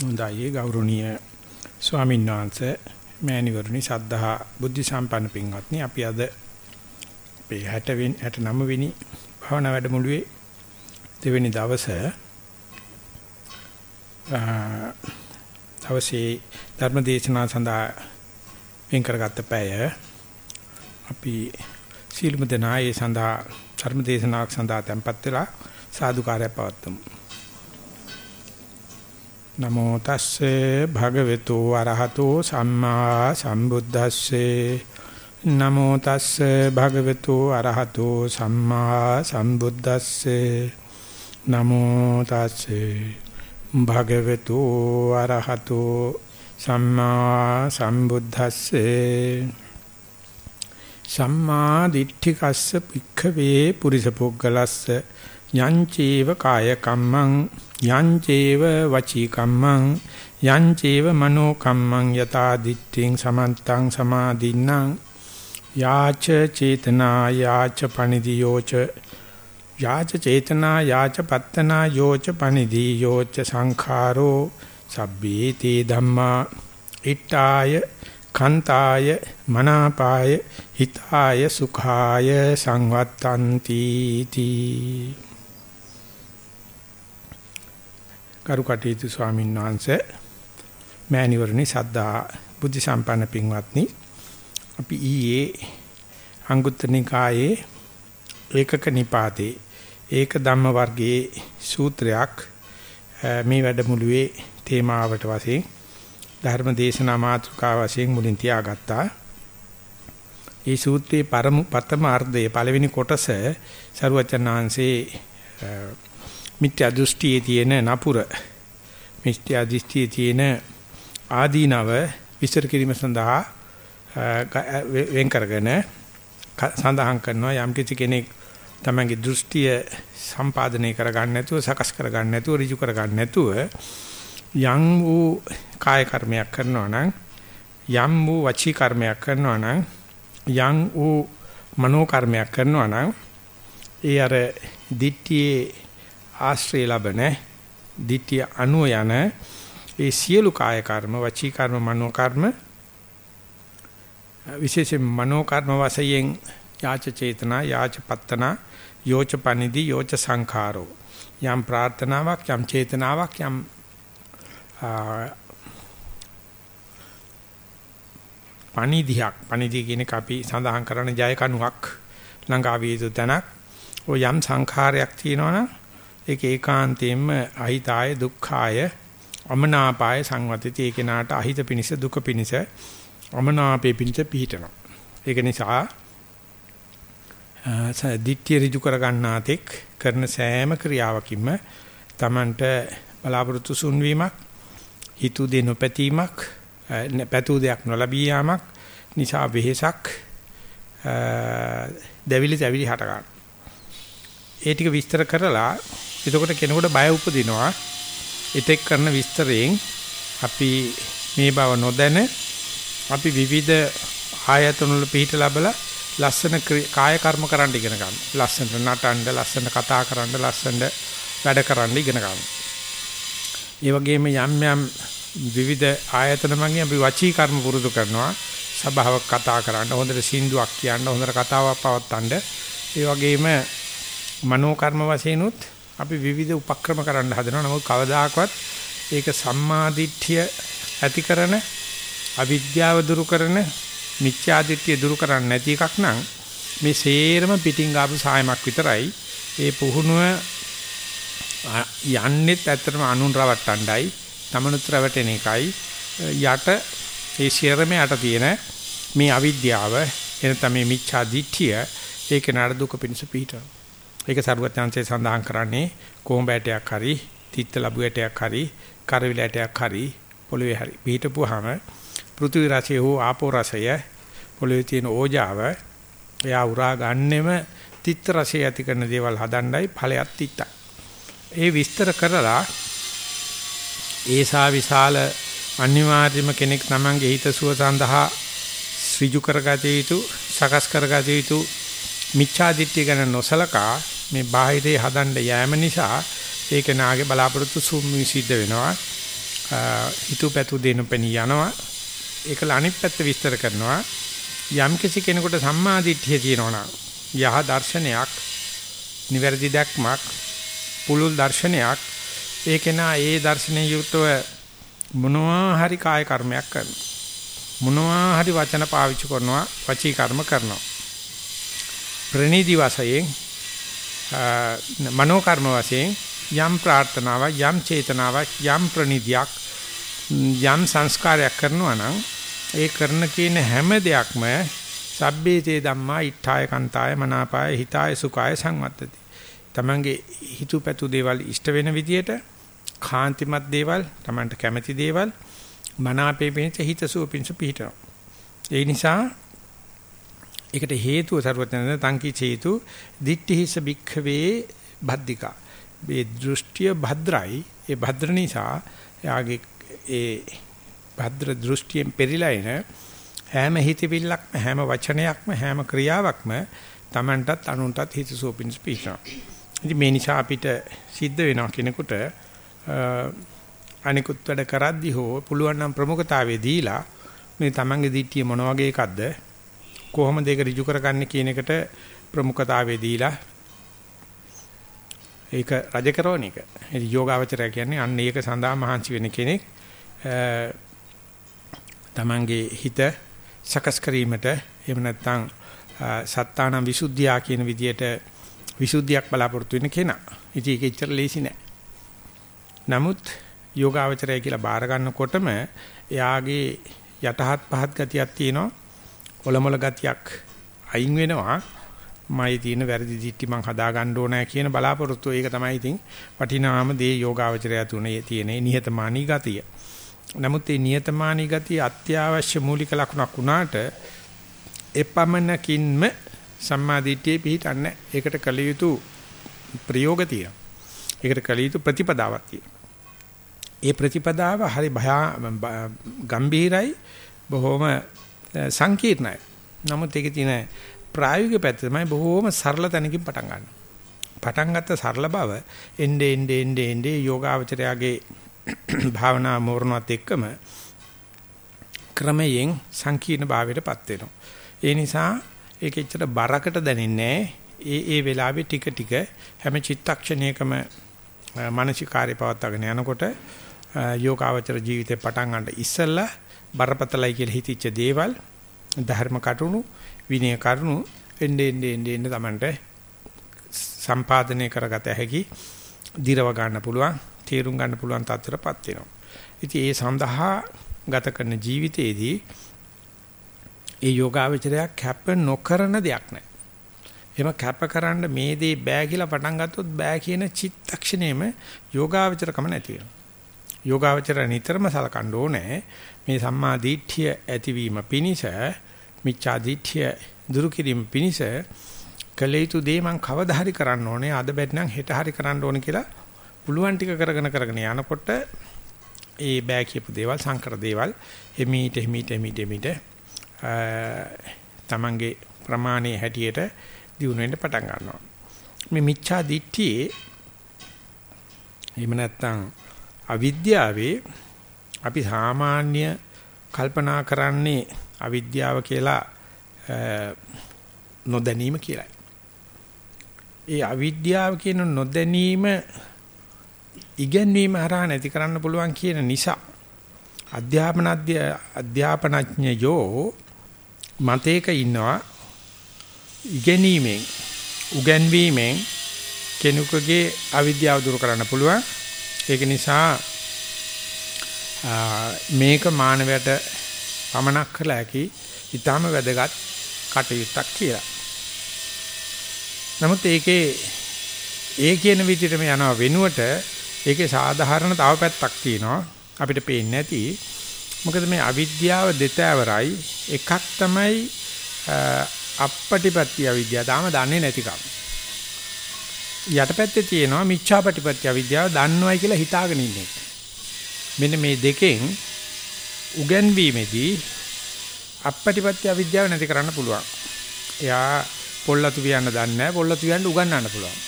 හොඳයි. ගෞරවනීය ස්වාමීන් වහන්සේ මෑණිවරණි සද්ධා බුද්ධ සම්පන්න පින්වත්නි අපි අද අපේ 60 වෙනි 69 වෙනි භාවනා වැඩමුළුවේ දෙවෙනි දවසේ දවසේ ධර්ම දේශනාව සඳහා වෙන් කරගත්ත පැය අපි සීලමු දනායේ සඳහා ධර්ම දේශනාවක් සඳහා tempත් වෙලා සාදුකාරය පවත්වමු. නමෝ තස්සේ භගවතු අරහතෝ සම්මා සම්බුද්දස්සේ. නමෝ තස්සේ භගවතු අරහතෝ සම්මා සම්බුද්දස්සේ. නමෝ තස්සේ භගවතු අරහතෝ සම්මා සම්බුද්දස්සේ. සම්මා දිට්ඨිකස්ස පික්ඛවේ පුරිස පුග්ගලස්ස යංචේව කාය කම්මං යංචේව වචී කම්මං යංචේව මනෝ කම්මං යතා දිට්ඨින් සමන්තං සමාදින්නම් යාච චේතනා යාච පනිදියෝච යාච. චේතනා යාච පත්තනා යෝච පනිදී යෝච සංඛාරෝ. සබ්බේ තේ ධම්මා. ඉට්ඨාය කන්තාය මනාපාය හිතාය සුඛාය සංවත්තಂತಿ තී කරුකටීතු ස්වාමීන් වහන්සේ මෑණිවරණි සද්ධා බුද්ධ සම්පන්න පින්වත්නි අපි ඊයේ අංගුත්තර නිකායේ ඒකක නිපාතේ ඒක ධම්ම වර්ගයේ සූත්‍රයක් මේ වැඩමුළුවේ තේමාවට වශයෙන් ධර්ම දේශනා මාතෘකාව වශයෙන් මුලින් තියාගත්තා. මේ සූත්‍රයේ පරම පතම අර්ධයේ පළවෙනි කොටස සරුවචනාංශේ මිත්‍යා දෘෂ්ටියේ තියෙන නපුර මිත්‍යා දෘෂ්ටියේ තියෙන ආදීනව විස්තර කිරීම සඳහා වෙන් කරගෙන සඳහන් කරනවා යම් කිසි කෙනෙක් තමන්ගේ දෘෂ්ටිය සම්පාදනය කරගන්න නැතුව සකස් කරගන්න නැතුව ඍජු කරගන්න නැතුව යම් වූ කාය කර්මයක් කරනවා නම් යම් වූ වචී කර්මයක් කරනවා නම් යම් වූ මනෝ කර්මයක් කරනවා නම් ඒ අර දිට්ඨියේ ආශ්‍රය ලබන ditthිය අනුව යන ඒ සියලු කාය කර්ම වචී කර්ම මනෝ කර්ම විශේෂයෙන් මනෝ කර්ම වශයෙන් යාච චේතනා යාච පත්තනා යෝච පනිදි යෝච සංඛාරෝ. යම් ප්‍රාර්ථනාවක් යම් චේතනාවක් යම් පනිදියක් පනිදිය කියන එක අපි සඳහන් කරන ජය කණුවක් ළඟා විය යුතු තැනක්. ඔය යම් සංඛාරයක් තියෙනවනම් ඒක ඒකාන්තයෙන්ම අහිතාය දුක්ඛාය අමනාපාය සංවතිතී ඒ කෙනාට අහිත පිනිස දුක පිනිස අමනාපේ පිනිස පිහිටනවා. ඒක නිසා දිට්ඨිය ඍජු කර ගන්නාතෙක් කරන සෑම ක්‍රියාවකින්ම Tamanට බලාපොරොත්තු සුන්වීමක් හිතු දෙ නොපැතීමක් පැතු දෙයක් නොලැබී යාමක් නිසා වෙහෙසක් දෙවිලි දෙවිලි හට ගන්න. ඒ ටික විස්තර කරලා එතකොට කෙනෙකුට බය උපදිනවා. එතෙක් කරන විස්තරයෙන් අපි මේ බව නොදැන අපි විවිධ ආයතන වල පිහිට ලැබලා ලස්සන කාය කර්ම කරන්න ඉගෙන ගන්න. ලස්සනට නටන්න, ලස්සනට කතා කරන්න, ලස්සනට වැඩ කරන්න ඉගෙන ගන්න. ඒ වගේම යම් යම් විවිධ ආයතන මගින් අපි වචී කර්ම පුරුදු කරනවා. සබාවක් කතා කරන්න, හොඳට සින්දුවක් කියන්න, හොඳට කතාවක් පවත්වන්න. ඒ වගේම මනෝ කර්ම වශයෙන් උත් අපි විවිධ උපක්‍රම කරන්න හදනවා. නමුත් කවදාකවත් ඒක සම්මාදිට්ඨිය ඇති කරන අවිද්‍යාව දුරු කරන මිත්‍යාදිට්ඨිය දුරු කරන්නේ නැති එකක් නම් මේ සේරම පිටින් ආපු සායමක් විතරයි. ඒ පුහුණුව යන්නෙත් ඇත්තටම අනුන් රවට්ටණ්ඩයි, තමනුත් රවටෙන එකයි. යට ඒ සියරම යට තියෙන මේ අවිද්‍යාව එනතම මේ මිච්ඡාදිට්ඨිය ඒක නඩ දුක පිණිස පිහිටනවා. ඒක සරුවත්‍යංශයේ සඳහන් කරන්නේ කොහොඹෑටයක් හරි, තිත්ත ලැබුවටයක් හරි, කරවිලටයක් හරි, පොළවේ හරි. පිටපුවාම පෘථිවි රසය හෝ ආපෝ රසය පොළවේ තියෙන ඕජාව එයා උරා ගන්නෙම තිත්ත රසය ඇති කරන දේවල් හදන්නයි ඵලයක් තිත්තයි. ඒ විස්තර කරලා ඒසා විශාල අනිවාර්යම කෙනෙක් තමන්ගේ හිතසුව සඳහා ඍජු කරගත යුතු සකස් කරගත යුතු මිච්ඡාදිට්ඨිය ගැන නොසලකා මේ බාහිරේ හදන්න යෑම නිසා ඒක නාගේ බලාපොරොත්තු සුම් සිද්ධ වෙනවා. හිතුවපැතු දෙනු පෙනී යනවා. ඒකල අනිත් පැත්ත විස්තර කරනවා. යම් කිසි කෙනෙකුට සම්මාදිට්ඨිය තියෙනවා නම් යහ දර්ශනයක්, නිවැරදි දැක්මක්, පුලුල් දර්ශනයක් ඒකේනා ඒ දර්ශනයේ යුක්තව මොනවා හරි කාය කර්මයක් කරනවා. මොනවා හරි වචන පාවිච්චි කරනවා, වචී කර්ම කරනවා. ප්‍රණීති වශයෙන් මනෝ කර්ම වශයෙන් යම් ප්‍රාර්ථනාවක් යම් චේතනාවක් යම් ප්‍රණිදියක් යම් සංස්කාරයක් කරනවා නම් ඒ කරන කියන හැම දෙයක්ම සබ්බේතේ ධම්මා ඉත්තාය කන්තාය මනාපාය හිතාය සුඛාය සංවත්තති. තමන්ගේ හිතුවපැතු දේවල් ඉෂ්ට වෙන විදියට කාන්තිමත් දේවල් තමන්ට කැමති දේවල් මනාපේ පිණිස හිතසුව පිණිස පිහිටනවා. ඒ නිසා ඒකට හේතුව සර්වඥයන් තංකි හේතු දිට්ඨි හිස බික්ඛවේ බද්ධිකා. මේ දෘෂ්ටිය භද්‍රයි. ඒ භද්‍ර නිසා යාගේ ඒ භද්‍ර දෘෂ්ටියෙන් පෙරිලා එන හැම හිතවිල්ලක්ම හැම වචනයක්ම හැම ක්‍රියාවක්ම Tamanටත් අනුන්ටත් හිතසුව පිණිස පිහිටනවා. ඉතින් මේ නිසා අපිට සිද්ධ වෙනවා කෙනෙකුට අනිකුත් වැඩ කරද්දී හෝ පුළුවන් නම් ප්‍රමුඛතාවයේ දීලා මේ Tamanගේ දිට්ඨිය මොන වගේ එකක්ද කොහොමද ඒක ඍජු කරගන්නේ කියන එකට ප්‍රමුඛතාවයේ දීලා ඒක රජ කරවන එක. ඒ යෝගාවචරය කියන්නේ අන්න ඒක සඳහා මහන්සි වෙන කෙනෙක් තමන්ගේ හිත සකස් කිරීමට එහෙම නැත්නම් සත්තානම් විසුද්ධියා කියන විදියට විසුද්ධියක් බලාපොරොත්තු වෙන කෙනා. ඉතින් ඒක ඉච්චර ලේසි නෑ. නමුත් යෝගාවචරය කියලා බාර ගන්නකොටම එයාගේ යටහත් පහත් ගතියක් තියෙනවා. ඔලොමල ගතියක් අයින් වෙනවා. මයි තියෙන වැරදි දිට්ටි මං හදා ගන්න ඕනෑ කියන බලාපොරොත්තු ඒක තමයි ඉතින් වටිනාම දේ යෝගාවචරය තුනේ තියෙන නිහතමානී ගතිය. නමුත් මේ නියතමානී ගතිය අත්‍යවශ්‍ය මූලික ලක්ෂණක් වුණාට එපමණකින්ම සම්මාදිට්ඨියේ පිහිටන්නේ. ඒකට කල යුතු ප්‍රයෝග තියෙනවා. ඒකට කල යුතු ප්‍රතිපදාවක් තියෙනවා. ඒ ප්‍රතිපදාව හරි භයා ගම්බීරයි බොහොම සංකීර්ණයි. නමුත් ඒකේ තියෙන ප්‍රායෝගික පැත්ත තමයි බොහොම සරල තැනකින් පටන් ගන්න. පටන් ගත්ත සරල බව එnde ende ende ende යෝගාවචරයාගේ භාවනා මෝරණවත් එක්කම ක්‍රමයෙන් සංකීර්ණ භාවයටපත් වෙනවා. ඒ නිසා ඒක එච්චර බරකට දැනෙන්නේ ඒ ඒ වෙලාවේ ටික ටික හැම චිත්තක්ෂණයකම මානසිකාර්ය පවත්වාගෙන යනකොට යෝගාවචර ජීවිතේ පටන් ගන්න ඉස්සෙල්ලා බරපතලයි කියලා හිතිච්ච දේවල් ධර්ම කටුණු විනය කරුණු එන්නේ එන්නේ එන්නේ තමන්ට සම්පාදනය කරගත හැකි දිරව ගන්න පුළුවන් තේරුම් ගන්න පුළුවන් තත්ත්වයටපත් වෙනවා. ඉතින් ඒ සඳහා ගත කරන ජීවිතයේදී ඒ යෝගාවචරයක් කැප නොකරන දෙයක් නැහැ. එහෙම කැප කරන්න මේ දේ බෑ කියලා පටන් ගත්තොත් බෑ කියන චිත්තක්ෂණයෙම යෝගාවචරකම නැති වෙනවා. යෝගාවචර නිතරම සලකන්න ඕනේ. මේ සම්මා දිට්ඨිය ඇතිවීම පිණිස මිච්ඡා දිට්ඨිය දුරු කිරීම පිණිස කලේතු දේ මං කවදා හරි කරන්න ඕනේ. අද බැත්නම් හෙට හරි කරන්න ඕනේ කියලා පුළුවන් ටික කරගෙන කරගෙන යනකොට ඒ බෑ කියපු දේවල් සංකර දේවල් එමීට එමීට එමීට එමීට තමන්ගේ ප්‍රමාණයේ හැටියට දිනු වෙන්න පටන් ගන්නවා. මේ මිච්ඡා දිට්ඨියේ එහෙම නැත්නම් අවිද්‍යාවේ අපි සාමාන්‍ය කල්පනා කරන්නේ අවිද්‍යාව කියලා නොදැනීම කියලායි. ඒ අවිද්‍යාව කියන නොදැනීම ඉගෙනීම හරහා නැති කරන්න පුළුවන් කියන නිසා අධ්‍යාපන අධ්‍යාපනඥයෝ මතයක ඉන්නවා ඉගෙනීමෙන් උගන්වීමෙන් කෙනෙකුගේ අවිද්‍යාව දුරු කරන්න පුළුවන් ඒක නිසා මේක මානවයට පමනක් කළ හැකි ඊටාම වැදගත් කටයුත්තක් කියලා. නමුත් ඒකේ ඒ කියන විදිහටම යනවා වෙනුවට ඒකේ සාධාරණ තව පැත්තක් තියෙනවා අපිට පේන්නේ නැති. මොකද මේ අවිද්‍යාව දෙතෑවරයි එකක් තමයි අපපටිපත්‍ය අවිද්‍යාව. තාම දන්නේ නැතිකම. යටපැත්තේ තියෙනවා මිච්ඡාපටිපත්‍ය අවිද්‍යාව දන්නවයි කියලා හිතාගෙන ඉන්නේ. මෙන්න මේ දෙකෙන් උගන්වීමේදී අපපටිපත්‍ය අවිද්‍යාව නැති කරන්න පුළුවන්. එයා පොල්ලතු වියන්න දන්නේ නැහැ පොල්ලතු වියන්න උගන්වන්න පුළුවන්.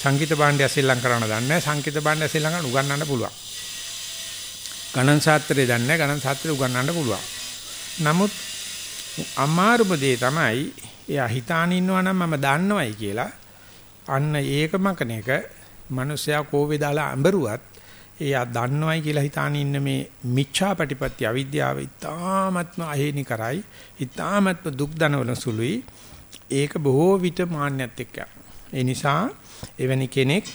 සංගීත භාණ්ඩය සෙල්ලම් කරන්න දන්නේ නැහැ සංගීත භාණ්ඩය සෙල්ලම් කරන්න උගන්වන්න පුළුවන්. ගණන් ශාස්ත්‍රය දන්නේ ගණන් ශාස්ත්‍රය උගන්වන්න පුළුවන්. නමුත් අමාරුම දේ තමයි එයා හිතාන ඉන්නවා නම් මම දන්නවයි කියලා අන්න ඒකම කෙනෙක් මිනිස්සයා කෝවේ දාලා අඹරුවත් එයා දන්නවයි කියලා හිතාන ඉන්න මේ මිච්ඡාපටිපත්‍ය අවිද්‍යාව ඉතාමත්ම අහේනි කරයි ඉතාමත්ම දුක් දනවන සුළුයි. ඒක බොහෝ විට මාන්නයත් එක්ක. ඒ නිසා එවැනි කෙනෙක්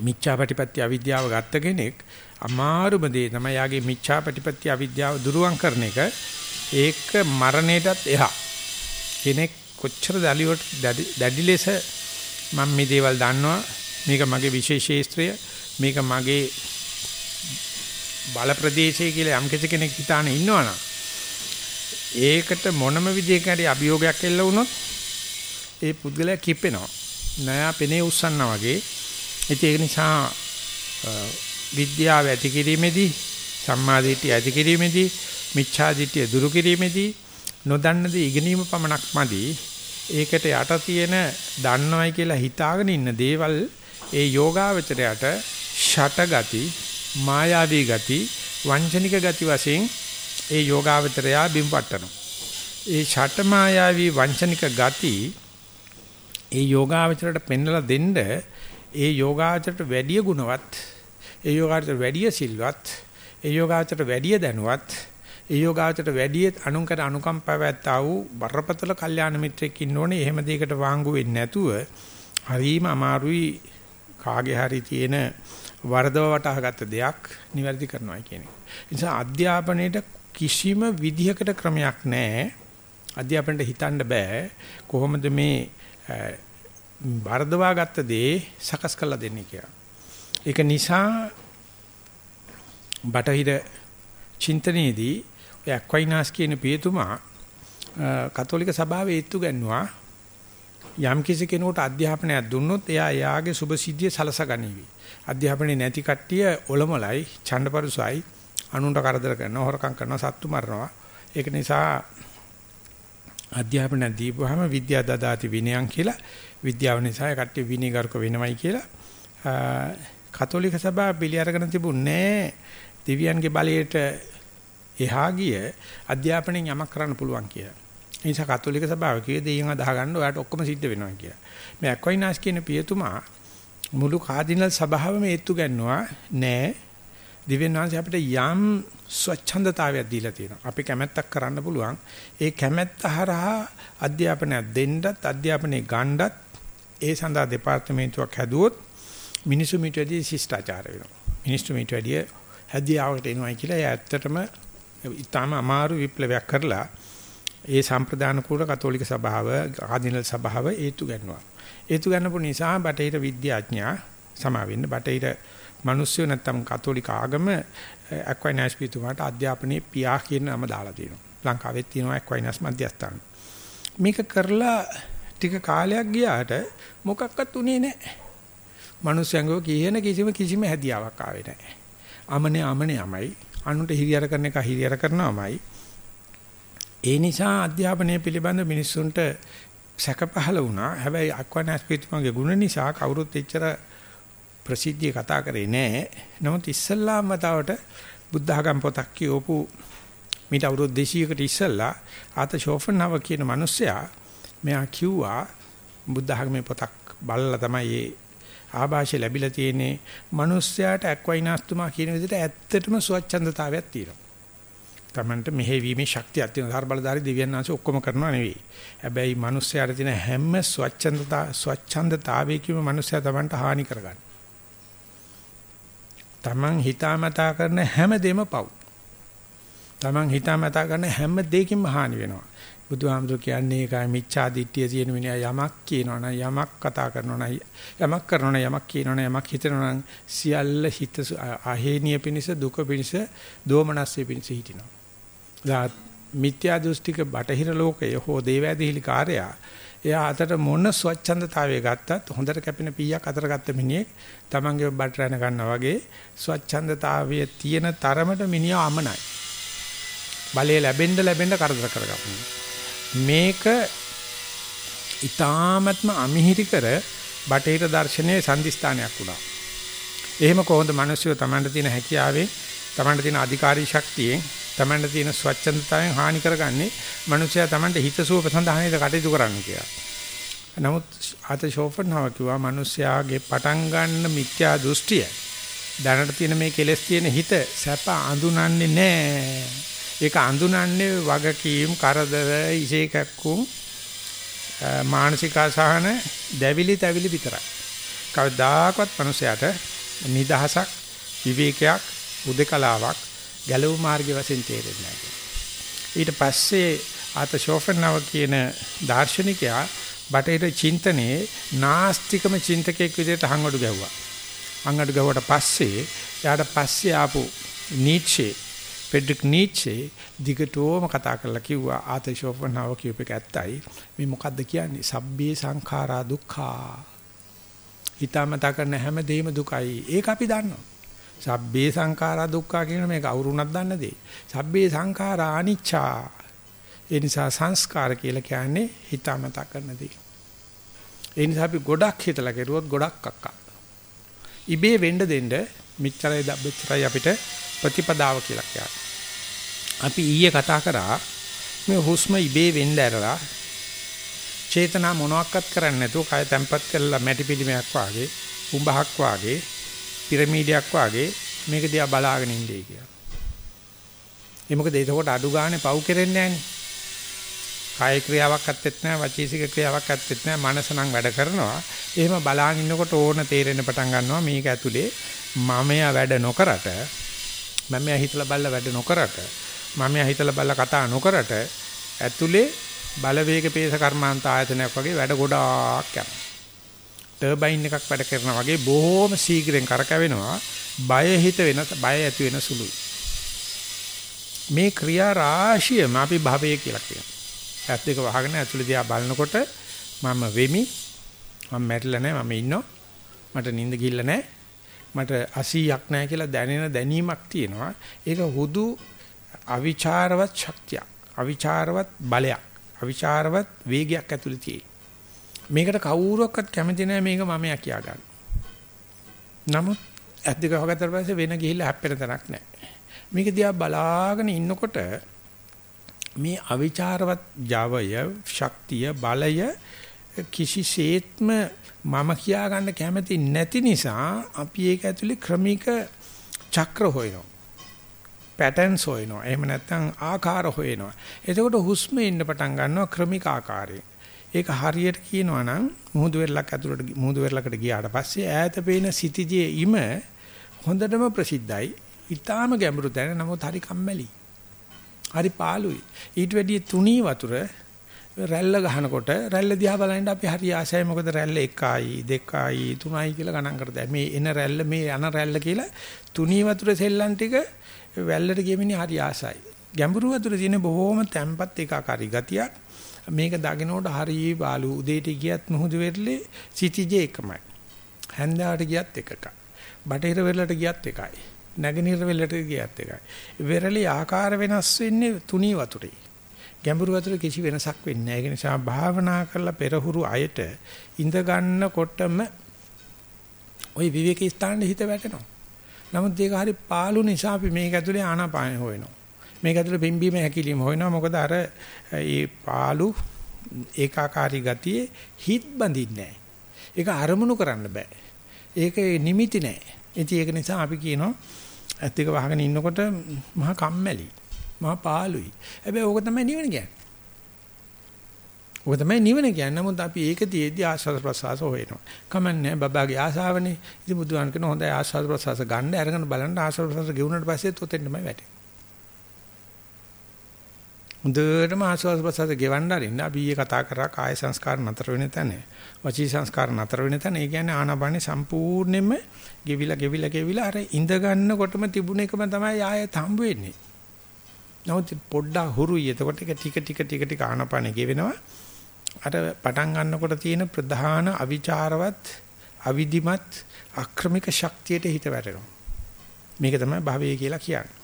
මිච්ඡාපටිපත්‍ය අවිද්‍යාව ගත්ත කෙනෙක් අමාරුම දේ තමයි යාගේ මිච්ඡාපටිපත්‍ය අවිද්‍යාව දුරුවන් කරන එක. ඒක මරණයටත් එහා. කෙනෙක් කොච්චර දලියට දැඩි ලෙස මම මේ දේවල් දන්නවා මේක මගේ විශේෂේත්‍රය මේක මගේ බල ප්‍රදේශය කියලා යම් කෙනෙක් හිතාන ඉන්නවනම් ඒකට මොනම විදිහකට අභියෝගයක් එල්ල වුණොත් ඒ පුද්ගලයා කිප්පෙනවා. නයා පෙනේ උස්සන්නා වගේ. ඒක නිසා විද්‍යාව ඇති කිරීමේදී සම්මාදිටිය ඇති කිරීමේදී මිච්ඡාදිටිය දුරු කිරීමේදී නොදන්න දේ ඉගෙනීම පමණක් මදි. ඒකට යට තියෙන දන්නවයි කියලා හිතාගෙන ඉන්න දේවල් ඒ යෝගාවචරයට ෂටගති මායාවී ගති වංචනික ගති වශයෙන් ඒ යෝගාවචරයා බිම්පට්ටනවා. ඒ ෂට මායාවී වංචනික ගති ඒ යෝගාවචරයට පෙන්වලා දෙන්න ඒ යෝගාවචරයට වැඩි ගුණවත් ඒ යෝගාවචරයට වැඩි සිල්වත් ඒ යෝගාවචරයට වැඩි දැනුවත් ඒ යෝගාවචරයට වැඩි අනුන්කට අනුකම්පාව ඇත්තා වූ බරපතල කල්යාණ මිත්‍රෙක් ඉන්න ඕනේ එහෙම දෙයකට වාංගු වෙන්නේ නැතුව හරිම අමාරුයි කාගේ හරි තියෙන වරදව වටහාගත්ත දෙයක් නිවැරදි කරනවා කියන එක. ඒ නිසා අධ්‍යාපනයේට කිසිම විදිහකට ක්‍රමයක් නැහැ. අධ්‍යාපනයට හිතන්න බෑ කොහොමද මේ වරදවා ගත්ත දේ සකස් කරලා දෙන්නේ කියලා. ඒක නිසා බටහිර චින්තනයේදී ඔය ඇක්වයිනාස් කියන පියතුමා කතෝලික සභාවේ ඒත්තු ගන්නවා යම් කිසි කෙනෙකුට අධ්‍යාපනයක් දුන්නොත් එයා එයාගේ සුභ සිද්ධිය සලසගනිවි. අධ්‍යාපනයේ නැති කට්ටිය ඔලොමලයි, ඡණ්ඩපරුසයි, අනුන්ට කරදර කරනවා, හොරකම් කරනවා, සත්තු මරනවා. ඒක නිසා අධ්‍යාපනය දීපුවාම විද්‍යා දදාති විනයන් කියලා විද්‍යාව නිසා කට්ටිය විනීගරුක වෙනවයි කියලා කතෝලික සභාව පිළි අරගෙන තිබුණේ දෙවියන්ගේ බලයට එහා ගිය අධ්‍යාපනයෙන් යමක් කරන්න පුළුවන් කියලා. ඒ නිසා කතෝලික සභාව කියේ දෙයියන් අදහ ගන්න ඔයාලට ඔක්කොම සිද්ධ වෙනවා කියලා. මේ ඇක්වයිනාස් කියන පියතුමා මුළු කාදිනල් සභාවම ඒත්තු ගන්නවා නෑ දිව්‍යන් වහන්සේ අපිට යම් ස්වච්ඡන්දතාවයක් දීලා තියෙනවා. අපි කැමැත්තක් කරන්න පුළුවන්. ඒ කැමැත්ත හරහා අධ්‍යාපනයක් දෙන්නත් අධ්‍යාපනයේ ගණ්ඩත් ඒ සඳහා දෙපාර්තමේන්තුවක් හැදුවොත් මිනිසු මිට වැඩි ශිෂ්ටාචාර වෙනවා. මිනිස්සු මිට වැඩි හැදියාවකට එනවයි කියලා ඒ ඇත්තටම ඊටම අමාරු විප්ලවයක් කරලා ඒ සම්ප්‍රදාන කූල කතෝලික සභාව ආධිනල් සභාව ඒතු ගන්නවා. ඒතු ගන්නපු නිසා බටහිර විද්‍යාඥයා සමා වෙන්න බටහිර මිනිස්සු නැත්තම් කතෝලික ආගම ඇක්වයිනස් පිටුමට අධ්‍යාපනයේ පියා කියන නම දාලා තියෙනවා. ලංකාවෙත් තියෙනවා ඇක්වයිනස් මධ්‍යස්ථාන. මේක කරලා ටික කාලයක් ගියාට මොකක්වත් උනේ නැහැ. මිනිස්යන්ගෝ කියන කිසිම කිසිම හැදියාවක් ආවේ නැහැ. අමනේ අමනේ යමයි අනුන්ට හිරියර කරන එක හිරියර කරනවාමයි. ඒ නිසා අධ්‍යාපනය පිළිබඳ මිනිස්සුන්ට සැක පහළ වුණා. හැබැයි අක්වනස් පිටුමගේ ගුණ නිසා කවුරුත් එච්චර ප්‍රසිද්ධිය කතා කරේ නැහැ. නමුත් ඉස්සල්ලාම වතාවට බුද්ධ ආගම් පොතක් කියවපු මිට අවුරුදු 200කට ඉස්සල්ලා ආත ෂෝෆන්ව කියන මිනිස්සයා මෙයා කිව්වා බුද්ධ ආගමේ පොතක් බලලා තමයි මේ ආభాෂය ලැබිලා තියෙන්නේ. මිනිස්සයාට ඇක්වයිනාස්තුමා කියන විදිහට ඇත්තටම ස්වච්ඡන්දතාවයක් තියෙනවා. තමන්ට මෙහෙවීමේ ශක්තියක් තියෙන ධර්බලධාරී දිව්‍යන් වහන්සේ ඔක්කොම කරනවා නෙවෙයි. හැබැයි මිනිස්සයාට තියෙන හැම ස්වච්ඡන්දතා ස්වච්ඡන්දතාවයකම මිනිස්සයා තමන්ට හානි කරගන්නවා. තමන් හිතාමතා කරන හැම දෙම පව්. තමන් හිතාමතා කරන හැම දෙයකින්ම හානි වෙනවා. බුදුහාමුදුර කියන්නේ ඒකයි මිච්ඡා දිට්ඨිය තියෙන මිනිහා යමක් කියනවනම් යමක් කතා කරනවනම් යමක් කරනවනම් යමක් කියනවනම් යමක් හිතනවනම් සියල්ල හිත අහේනිය පිණිස දුක පිණිස දෝමනස්සේ පිණිස හිටිනවා. දා මිත්‍යා දෘෂ්ටික බටහිර ලෝකයේ හෝ දේවෑදහිලි කාර්යයා එයා අතට මොන ස්වච්ඡන්දතාවය ගත්තත් හොඳට කැපෙන පීයක් අතර ගත්ත මිනිහෙක් තමන්ගේ බඩ රැන ගන්නවා වගේ ස්වච්ඡන්දතාවය තියෙන තරමට මිනිහා අමනයි. බලය ලැබෙන්න ලැබෙන්න කරදර කරගන්නවා. මේක ඊ타ත්ම අමිහිරි කර බටහිර දර්ශනයේ සම්දිස්ථානයක් වුණා. එහෙම කොහොමද මිනිස්සු තමන්ට තියෙන හැකියාවේ තමන්ට තියෙන අධිකාරී ශක්තියෙන් තමන්ට තියෙන ස්වච්ඡන්දතාවයෙන් හානි කරගන්නේ මිනිසයා තමන්ට හිතසුව ප්‍රසඳහනේද කටයුතු කරන්න කියලා. නමුත් ආත ෂෝෆර්නව කිව්වා මිනිස්යාගේ පටන් ගන්න මිත්‍යා දෘෂ්ටිය දැනට තියෙන මේ කෙලස් තියෙන හිත සැප අඳුනන්නේ නැහැ. ඒක අඳුනන්නේ වගකීම්, කරදර, ඉසේකක්කුම් මානසික අසහන, දැවිලි තැවිලි විතරයි. කවදාකවත් මිනිසයාට නිදහසක්, විවේකයක්, උදකලාවක් ගැලවු මාර්ගය වශයෙන් තේරෙන්නේ නැහැ. ඊට පස්සේ ආත ෂෝෆර්නව කියන දාර්ශනිකයා බටහිර චින්තනයේ නාස්තිකම චින්තකයෙක් විදිහට හංගඩු ගැව්වා. හංගඩු ගැව්වට පස්සේ යාට පස්සේ ආපු නීච්ෂේ ෆෙඩරික් නීච්ෂේ දිගටම කතා කරලා කිව්වා ආතෂෝපනව කියූප එක ඇත්තයි. මේ මොකද්ද කියන්නේ? සබ්බේ සංඛාරා දුක්ඛා. හිතාමතා කරන හැම දෙයක්ම දුකයි. ඒක අපි දන්නවා. සබ්බේ සංඛාරා දුක්ඛා කියන මේක අවුරුණක් දන්න දෙයි. සබ්බේ සංඛාරා අනිච්චා. ඒ නිසා සංස්කාර කියලා කියන්නේ හිතාමතා කරන දේ. ඒ නිසා අපි ගොඩක් හිතලා කරුවොත් ගොඩක් අක්කා. ඉබේ වෙන්න දෙන්න මෙච්චරයි මෙච්චරයි අපිට ප්‍රතිපදාව කියලා කියන්නේ. අපි ඊයේ කතා කරා මේ හුස්ම ඉබේ වෙන්න ඇරලා චේතනා මොනවත් කරන්නේ නැතුව කය තැම්පත් කරලා මැටි පිළිමයක් වාගේ, උඹහක් වාගේ, පිරමීඩයක් වාගේ මේක දිහා බලාගෙන ඉන්නේ කියලා. ඒ මොකද එතකොට අඩු ගානේ පව් කෙරෙන්නේ නැහනේ. කාය ක්‍රියාවක් ඇත්තෙත් නැහැ වචීසික ක්‍රියාවක් ඇත්තෙත් නැහැ මනස නම් වැඩ කරනවා එහෙම බලාගෙන ඉන්නකොට ඕන තේරෙන්න පටන් ගන්නවා මේක ඇතුලේ මමයා වැඩ නොකරට මමයා හිතලා බල්ලා වැඩ නොකරට මමයා හිතලා බල්ලා කතා නොකරට ඇතුලේ බලවේග පේස කර්මාන්ත ආයතනයක් වගේ වැඩ ගොඩාක් යනවා ටර්බයින් එකක් වැඩ කරනා වගේ බොහොම ශීඝ්‍රයෙන් කරකැවෙනවා බය හිත වෙන බය ඇති වෙන සුළුයි මේ ක්‍රියා රාශියම අපි භවය කියලා කියනවා ඇස් දෙක වහගෙන ඇතුළේ දිහා බලනකොට මම වෙමි. මම මැරිලා නැහැ මම ඉන්නවා. මට නිින්ද ගිහිල්ලා නැහැ. මට 80ක් නැහැ කියලා දැනෙන දැනීමක් තියෙනවා. ඒක හුදු අවිචාරවත් ශක්තියක්. අවිචාරවත් බලයක්. අවිචාරවත් වේගයක් ඇතුළේ තියෙන. මේකට කවුරුවක්වත් කැමති නැහැ මේක මමයා කියා ගන්න. නමුත් ඇස් දෙක වහගත්තට පස්සේ වෙන ගිහිල්ලා හැප්පෙන තැනක් නැහැ. මේක දිහා බලාගෙන ඉන්නකොට මේ අවිචාරවත් ජවය ශක්තිය බලය කිසිසේත්ම මම කියා ගන්න කැමති නැති නිසා අපි ඒක ඇතුලේ ක්‍රමික චක්‍ර හොයනවා. පැටර්න්ස් හොයනවා. එහෙම නැත්නම් ආකාර හොයනවා. එතකොට හුස්ම ඉන්න පටන් ගන්නවා ක්‍රමික ආකාරයෙන්. ඒක හරියට කියනවා නම් මුහුදු වෙරළක් ඇතුළට මුහුදු වෙරළකට ගියාට පස්සේ ඈත පේන සිටිජේ ඉම හොඳටම ප්‍රසිද්ධයි. ඊටාම ගැඹුරු දැන නමුත් හරි කම්මැලි. හරි පාළුයි. ඊට වැඩිය තුනී වතුර රැල්ල ගහනකොට රැල්ල දිහා බලනකොට අපි හරි ආසයි. මොකද රැල්ල 1යි 2යි 3යි කියලා ගණන් කරදා මේ එන රැල්ල මේ යන රැල්ල කියලා තුනී වතුර සෙල්ලම් ටික වැල්ලට ගෙමිනි හරි ආසයි. ගැඹුරු වතුර තියෙන බොහොම තැම්පත් ඒකාකාරී ගතියක්. මේක දකින්නකොට හරි බාලු උදේට ගියත් මුහුදු වෙරළේ සිටිජේ එකමයි. හැන්දාවට ගියත් එකකයි. බටහිර වෙරළට ගියත් එකයි. නැගෙනහිර වෙලට ගියත් එකයි. වෙරළේ ආකාර වෙනස් වෙන්නේ තුනී වතුරේ. ගැඹුරු වතුර කිසි වෙනසක් වෙන්නේ නැහැ. ඒ නිසා භාවනා කරලා පෙරහුරු අයට ඉඳ ගන්නකොටම ওই විවේක ස්ථානෙ හිත වැටෙනවා. නමුත් ඒක හරි පාළු නිසා අපි මේක ඇතුලේ ආනාපාන හොයනවා. මේක ඇතුලේ බිම්බීම හැකිලිම හොයනවා. මොකද අර ඒ පාළු ඒකාකාරී ගතියේ හිත බඳින්නේ නැහැ. ඒක අරමුණු කරන්න බෑ. ඒක නිමිති නැහැ. ඉතින් ඒක නිසා අපි කියනවා ඇත්ත එක වහගෙන ඉන්නකොට මහා කම්මැලි. මහා පාළුයි. හැබැයි ඕක තමයි නිවන කියන්නේ. ඕක තමයි නිවන කියන්නේ. නමුත් අපි ඒක තියේදී ආස්වාද ප්‍රසආස හොයනවා. කමන්නේ බබාගේ ආසාවනේ. ඉතින් බුදුහාම කියන හොඳයි ආස්වාද ප්‍රසආස ගන්න අරගෙන බලන්න ආස්වාද ප්‍රසආස ගෙවුනට පස්සේ තොතෙන්නමයි වැටෙන්නේ. හොඳටම ආස්වාද ප්‍රසආස ගෙවන්න අරින්න අපි ඊයේ කතා කරා කාය සංස්කාර නතර වෙන තැන. වචී සංස්කාර නතර වෙන තැන. ඒ කියන්නේ ආනාපානේ සම්පූර්ණයෙන්ම ගෙවිලා ගෙවිලා ගෙවිලා අර ඉඳ ගන්නකොටම තිබුණ එකම තමයි ආයෙත් හම්බ වෙන්නේ. නමුත් පොඩ්ඩක් හුරුයි. එතකොට ඒක ටික ටික ටික ටික ආනපන ගෙවෙනවා. අර පටන් ගන්නකොට තියෙන ප්‍රධාන අවිචාරවත් අවිධිමත් අක්‍රමික ශක්තියට හිත වැටෙනවා. මේක තමයි භවය කියලා කියන්නේ.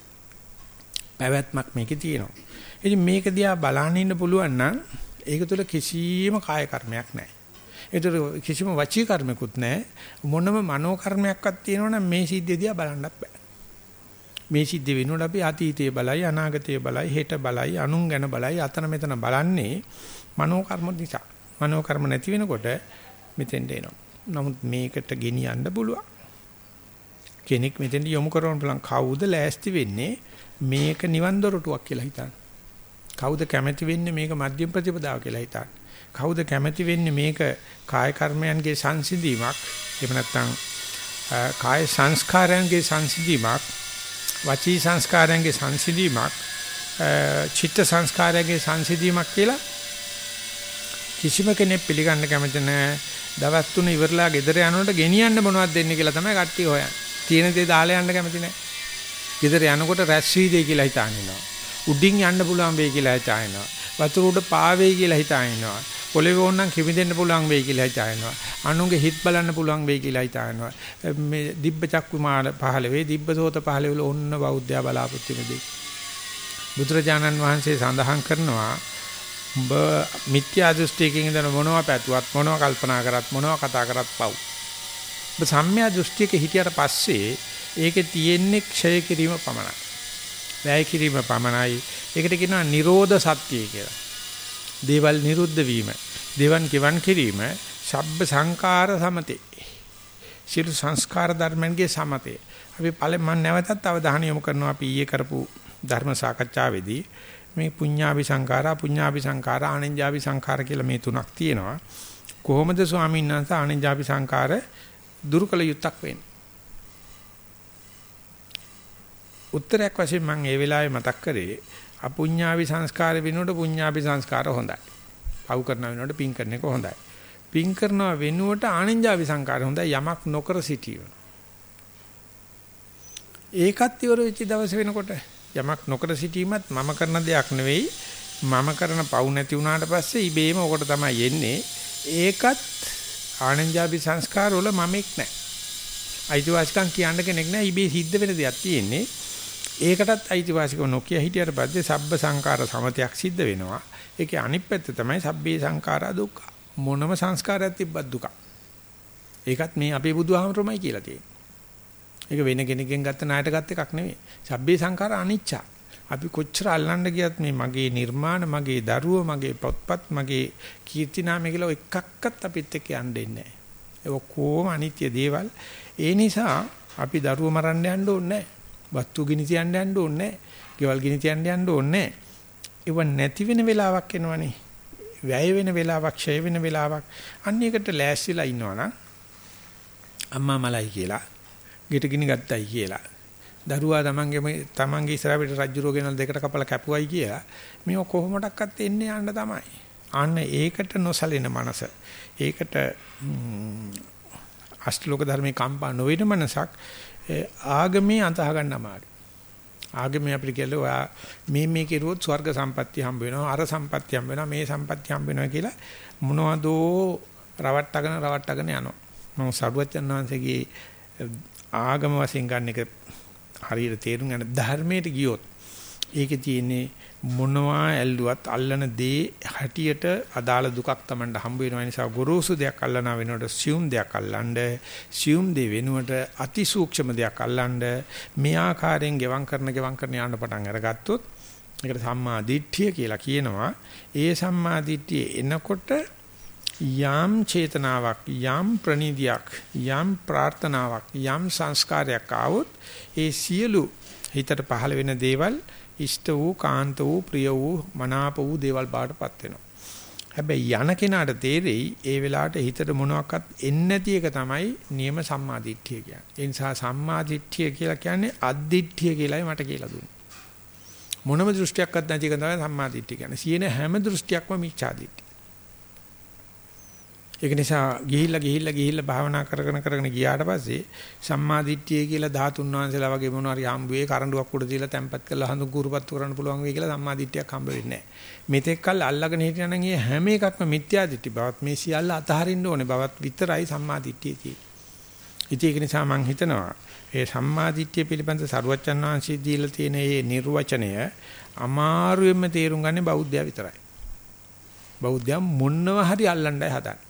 පැවැත්මක් මේකේ තියෙනවා. ඉතින් මේක දිහා බලන්න ඉන්න පුළුවන් නම් ඒක තුළ කිසියම් කාය කර්මයක් නැහැ. ඒතර කිසිම වචී කර්මකුත් නැහැ. මොනම මනෝ කර්මයක්වත් තියෙනවනම් මේ සිද්ධිය දිහා බලන්නත් බෑ. මේ සිද්ධ වෙනකොට අපි අතීතයේ බලයි අනාගතයේ බලයි හෙට බලයි අනුන් ගැන බලයි අතන මෙතන බලන්නේ මනෝ කර්ම නිසා. මනෝ කර්ම නැති වෙනකොට මෙතෙන්ට එනවා. නමුත් මේකට ගෙනියන්න පුළුවන්. කෙනෙක් මෙතෙන්ට යොමු කරවන්න පුළුවන් කවුද ලෑස්ති වෙන්නේ මේක නිවන් දොරටුවක් කියලා හිතන්න. කවුද කැමැති වෙන්නේ මේක මධ්‍යම ප්‍රතිපදාව කියලා හිතන්න. කවුද කැමැති වෙන්නේ මේක කාය කර්මයන්ගේ සංසිඳීමක් එහෙම නැත්නම් කාය සංස්කාරයන්ගේ සංසිඳීමක් වචී සංස්කාරයන්ගේ සංසිඳීමක් චිත්ත සංස්කාරයන්ගේ සංසිඳීමක් කියලා කිසිම කෙනෙක් පිළිගන්න කැමති නැහැ. දවස් තුන ඉවරලා ගෙදර යනකොට ගෙනියන්න මොනවද දෙන්නේ කියලා තමයි කට්ටිය හොයන්නේ. තියෙන දේ දාලා යන්න කැමති නැහැ. ගෙදර යනකොට රැස් වී දෙයි කියලා හිතාන ඉනවා. උඩින් යන්න පුළුවන් වෙයි කියලා හිතාන ඉනවා. වතුර උඩ පාවෙයි කියලා හිතාන ඉනවා. පොළවේ ඕනනම් කිමිදෙන්න පුළුවන් වෙයි කියලා හිතානවා. අනුන්ගේ හිත බලන්න පුළුවන් වෙයි කියලා හිතානවා. මේ දිබ්බ චක්කු මාන පහළ වෙයි, දිබ්බ සෝත පහළ වෙල ඔන්න බෞද්ධයා බලාපොරොත්තු වෙන්නේ. බුදුරජාණන් වහන්සේ සඳහන් කරනවා උඹ මිත්‍යා දෘෂ්ටියකින් ඉඳන මොනවා පැතුවත් මොනවා කල්පනා කරත් මොනවා කතා කරත් පව්. ඔබ සම්මිය දෘෂ්ටියක හිටියට පස්සේ ඒකේ තියෙන්නේ ක්ෂය කිරීම පමණයි. වැය කිරීම පමණයි. ඒකට කියනවා නිරෝධ සත්‍යය කියලා. දේවල් නිරුද්ධ වීම. දේවන් කිවන් කිරීම සබ්බ සංකාර සමතේ. සියලු සංස්කාර ධර්මයන්ගේ සමතේ. අපි පළෙ මම නැවතත් අවධානය යොමු කරනවා අපි ඊයේ කරපු ධර්ම සාකච්ඡාවේදී මේ පුඤ්ඤාභි සංඛාරා පුඤ්ඤාභි සංඛාරා ආනෙන්ජාභි සංඛාර කියලා මේ තුනක් තියෙනවා. කොහොමද ස්වාමීන් වහන්සේ ආනෙන්ජාභි සංඛාර දුරුකල යුත්තක් වෙන්නේ? උත්තරයක් වශයෙන් මම ඒ වෙලාවේ මතක් කරේ අපුඤ්ඤාවි සංස්කාර වෙනුවට පුඤ්ඤාවි සංස්කාර හොඳයි. පව් කරන වෙනුවට පින් කරන එක හොඳයි. පින් කරනවා වෙනුවට ආනින්ජාවි සංස්කාර හොඳයි යමක් නොකර සිටීම. ඒකත් ඉවර වෙච්ච දවස වෙනකොට යමක් නොකර සිටීමත් මම කරන දෙයක් නෙවෙයි මම කරන පව් නැති වුණාට පස්සේ ඉබේම ඔකට තමයි එන්නේ ඒකත් ආනන්ජාපි සංස්කාර වල මමෙක් නැහැ අයිතිවාසිකම් කියන්න කෙනෙක් නැහැ ඉබේ සිද්ධ වෙන දෙයක් තියෙන්නේ ඒකටත් අයිතිවාසිකම නොකිය හිටියට පස්සේ සබ්බ සංකාර සමතයක් සිද්ධ වෙනවා. ඒකේ අනිත් පැත්ත තමයි සබ්බේ සංකාරා දුක්ඛ. මොනම සංස්කාරයක් තිබ්බත් දුක. ඒකත් මේ අපේ බුදුහාමරමයි කියලා තියෙන්නේ. ඒක වෙන කෙනෙක්ගෙන් ගත්ත ණයට ගත්ත එකක් නෙවෙයි. සබ්බේ සංකාර අනිච්චා. අපි කොච්චර අල්ලන්න ගියත් මේ මගේ නිර්මාණ, මගේ දරුව, මගේ පොත්පත්, මගේ කීර්තිනාමය කියලා එකක්වත් අපිත් එක්ක යන්න දෙන්නේ නැහැ. ඒ ඔක්කොම අනිත්‍ය දේවල්. ඒ නිසා අපි දරුව මරන්න යන්න ඕනේ නැහැ. වස්තු ගිනි තියන්න යන්න ඕනේ නැහැ. ගෙවල් ගිනි තියන්න යන්න ඕනේ නැහැ. ඒව නැති වෙන වෙලාවක් එනවනේ. වැය වෙන වෙලාවක්, ඡය වෙන වෙලාවක්. අන්න ඒකට ලෑස්තිලා ඉන්නවනම් අම්මා මලයි කියලා, ගෙට ගිනි ගත්තයි කියලා. දරුවා තමන්ගේම තමන්ගේ ඉස්සරහ පිට රජ්ජුරෝ ගෙනල් දෙකට කපලා කැපුවයි කියලා. මේ කොහොමඩක්වත් එන්නේ යන්න තමයි. අන්න ඒකට නොසලින මනස. ඒකට අෂ්ටලෝක ධර්මේ කම්පා නොවන මනසක් ආගමේ අතහ ගන්න අමාරුයි. ආගමේ අපිට කියලා ඔයා මේ මේ කෙරුවොත් ස්වර්ග සම්පත්තිය හම්බ වෙනවා අර සම්පත්තිය හම්බ වෙනවා මේ සම්පත්තිය හම්බ වෙනවා කියලා මොනවදෝ රවට්ටගෙන රවට්ටගෙන යනවා. මම සරුවචන් වහන්සේගේ ආගම වශයෙන් ගන්න එක හරියට තේරුම් ගන්න ධර්මයට ගියොත් ඒකේ තියෙන්නේ මොනවා ඇල්ලුවත් අල්ලන දේ හැටියට අදාළ දුකක් Tamanට හම්බ වෙනවා. නිසා ගොරෝසු දෙයක් අල්ලනා වෙනකොට සියුම් දෙයක් අල්ලන්න සියුම් දේ වෙනුවට අතිසූක්ෂම දෙයක් අල්ලන්න මේ ආකාරයෙන් ගෙවම් කරන ගෙවම් කරන යන්න පටන් අරගත්තොත් ඒකට සම්මා දිට්ඨිය කියලා කියනවා. ඒ සම්මා දිට්ඨිය එනකොට යම් චේතනාවක් යම් ප්‍රනිදියක් යම් ප්‍රාර්ථනාවක් යම් සංස්කාරයක් ආවොත් ඒ සියලු හිතට පහළ වෙන දේවල් ඉෂ්ට වූ කාන්ත වූ ප්‍රිය වූ මනාප වූ දේවල් බාටපත් වෙනවා. හැබැයි යන කෙනාට තේරෙයි ඒ වෙලාවට හිතට මොනවාක්වත් එන්නේ නැති එක තමයි නියම සම්මාදිට්ඨිය කියන්නේ. ඒ නිසා සම්මාදිට්ඨිය කියලා කියන්නේ අද්දිට්ඨිය කියලායි මට කියලා දුන්නේ. මොනම දෘෂ්ටියක්වත් නැති එක තමයි සම්මාදිට්ඨිය කියන්නේ. සියන හැම දෘෂ්ටියක්ම මිච්ඡාදිට්ඨිය. ඒක නිසා ගිහිල්ලා ගිහිල්ලා ගිහිල්ලා භාවනා කරගෙන කරගෙන ගියාට පස්සේ සම්මා දිට්ඨිය කියලා ධාතුන් වහන්සේලා වගේ මොනවා හරි හම්බුවේ කරඬුවක් උඩ තියලා තැම්පත් කරලා හඳු කුරුපත්තු කරන්න පුළුවන් වෙයි කියලා සම්මා දිට්ඨියක් හම්බ වෙන්නේ නැහැ. මෙතෙක් කල් අල්ලගෙන හිටියනම් ඒ හැම එකක්ම මිත්‍යා දිට්ඨි බවත් මේ සියල්ල අතහරින්න ඕනේ බවත් විතරයි සම්මා දිට්ඨිය තියෙන්නේ. ඒක නිසා මම හිතනවා ඒ සම්මා දිට්ඨිය පිළිබඳ සරුවච්චන් වහන්සේ දීලා තියෙන මේ නිර්වචනය අමාරුවෙන්ම තේරුම් ගන්නේ බෞද්ධයා විතරයි. බෞද්ධයා මොන්නව හරි අල්ලන්නයි හදන්නේ.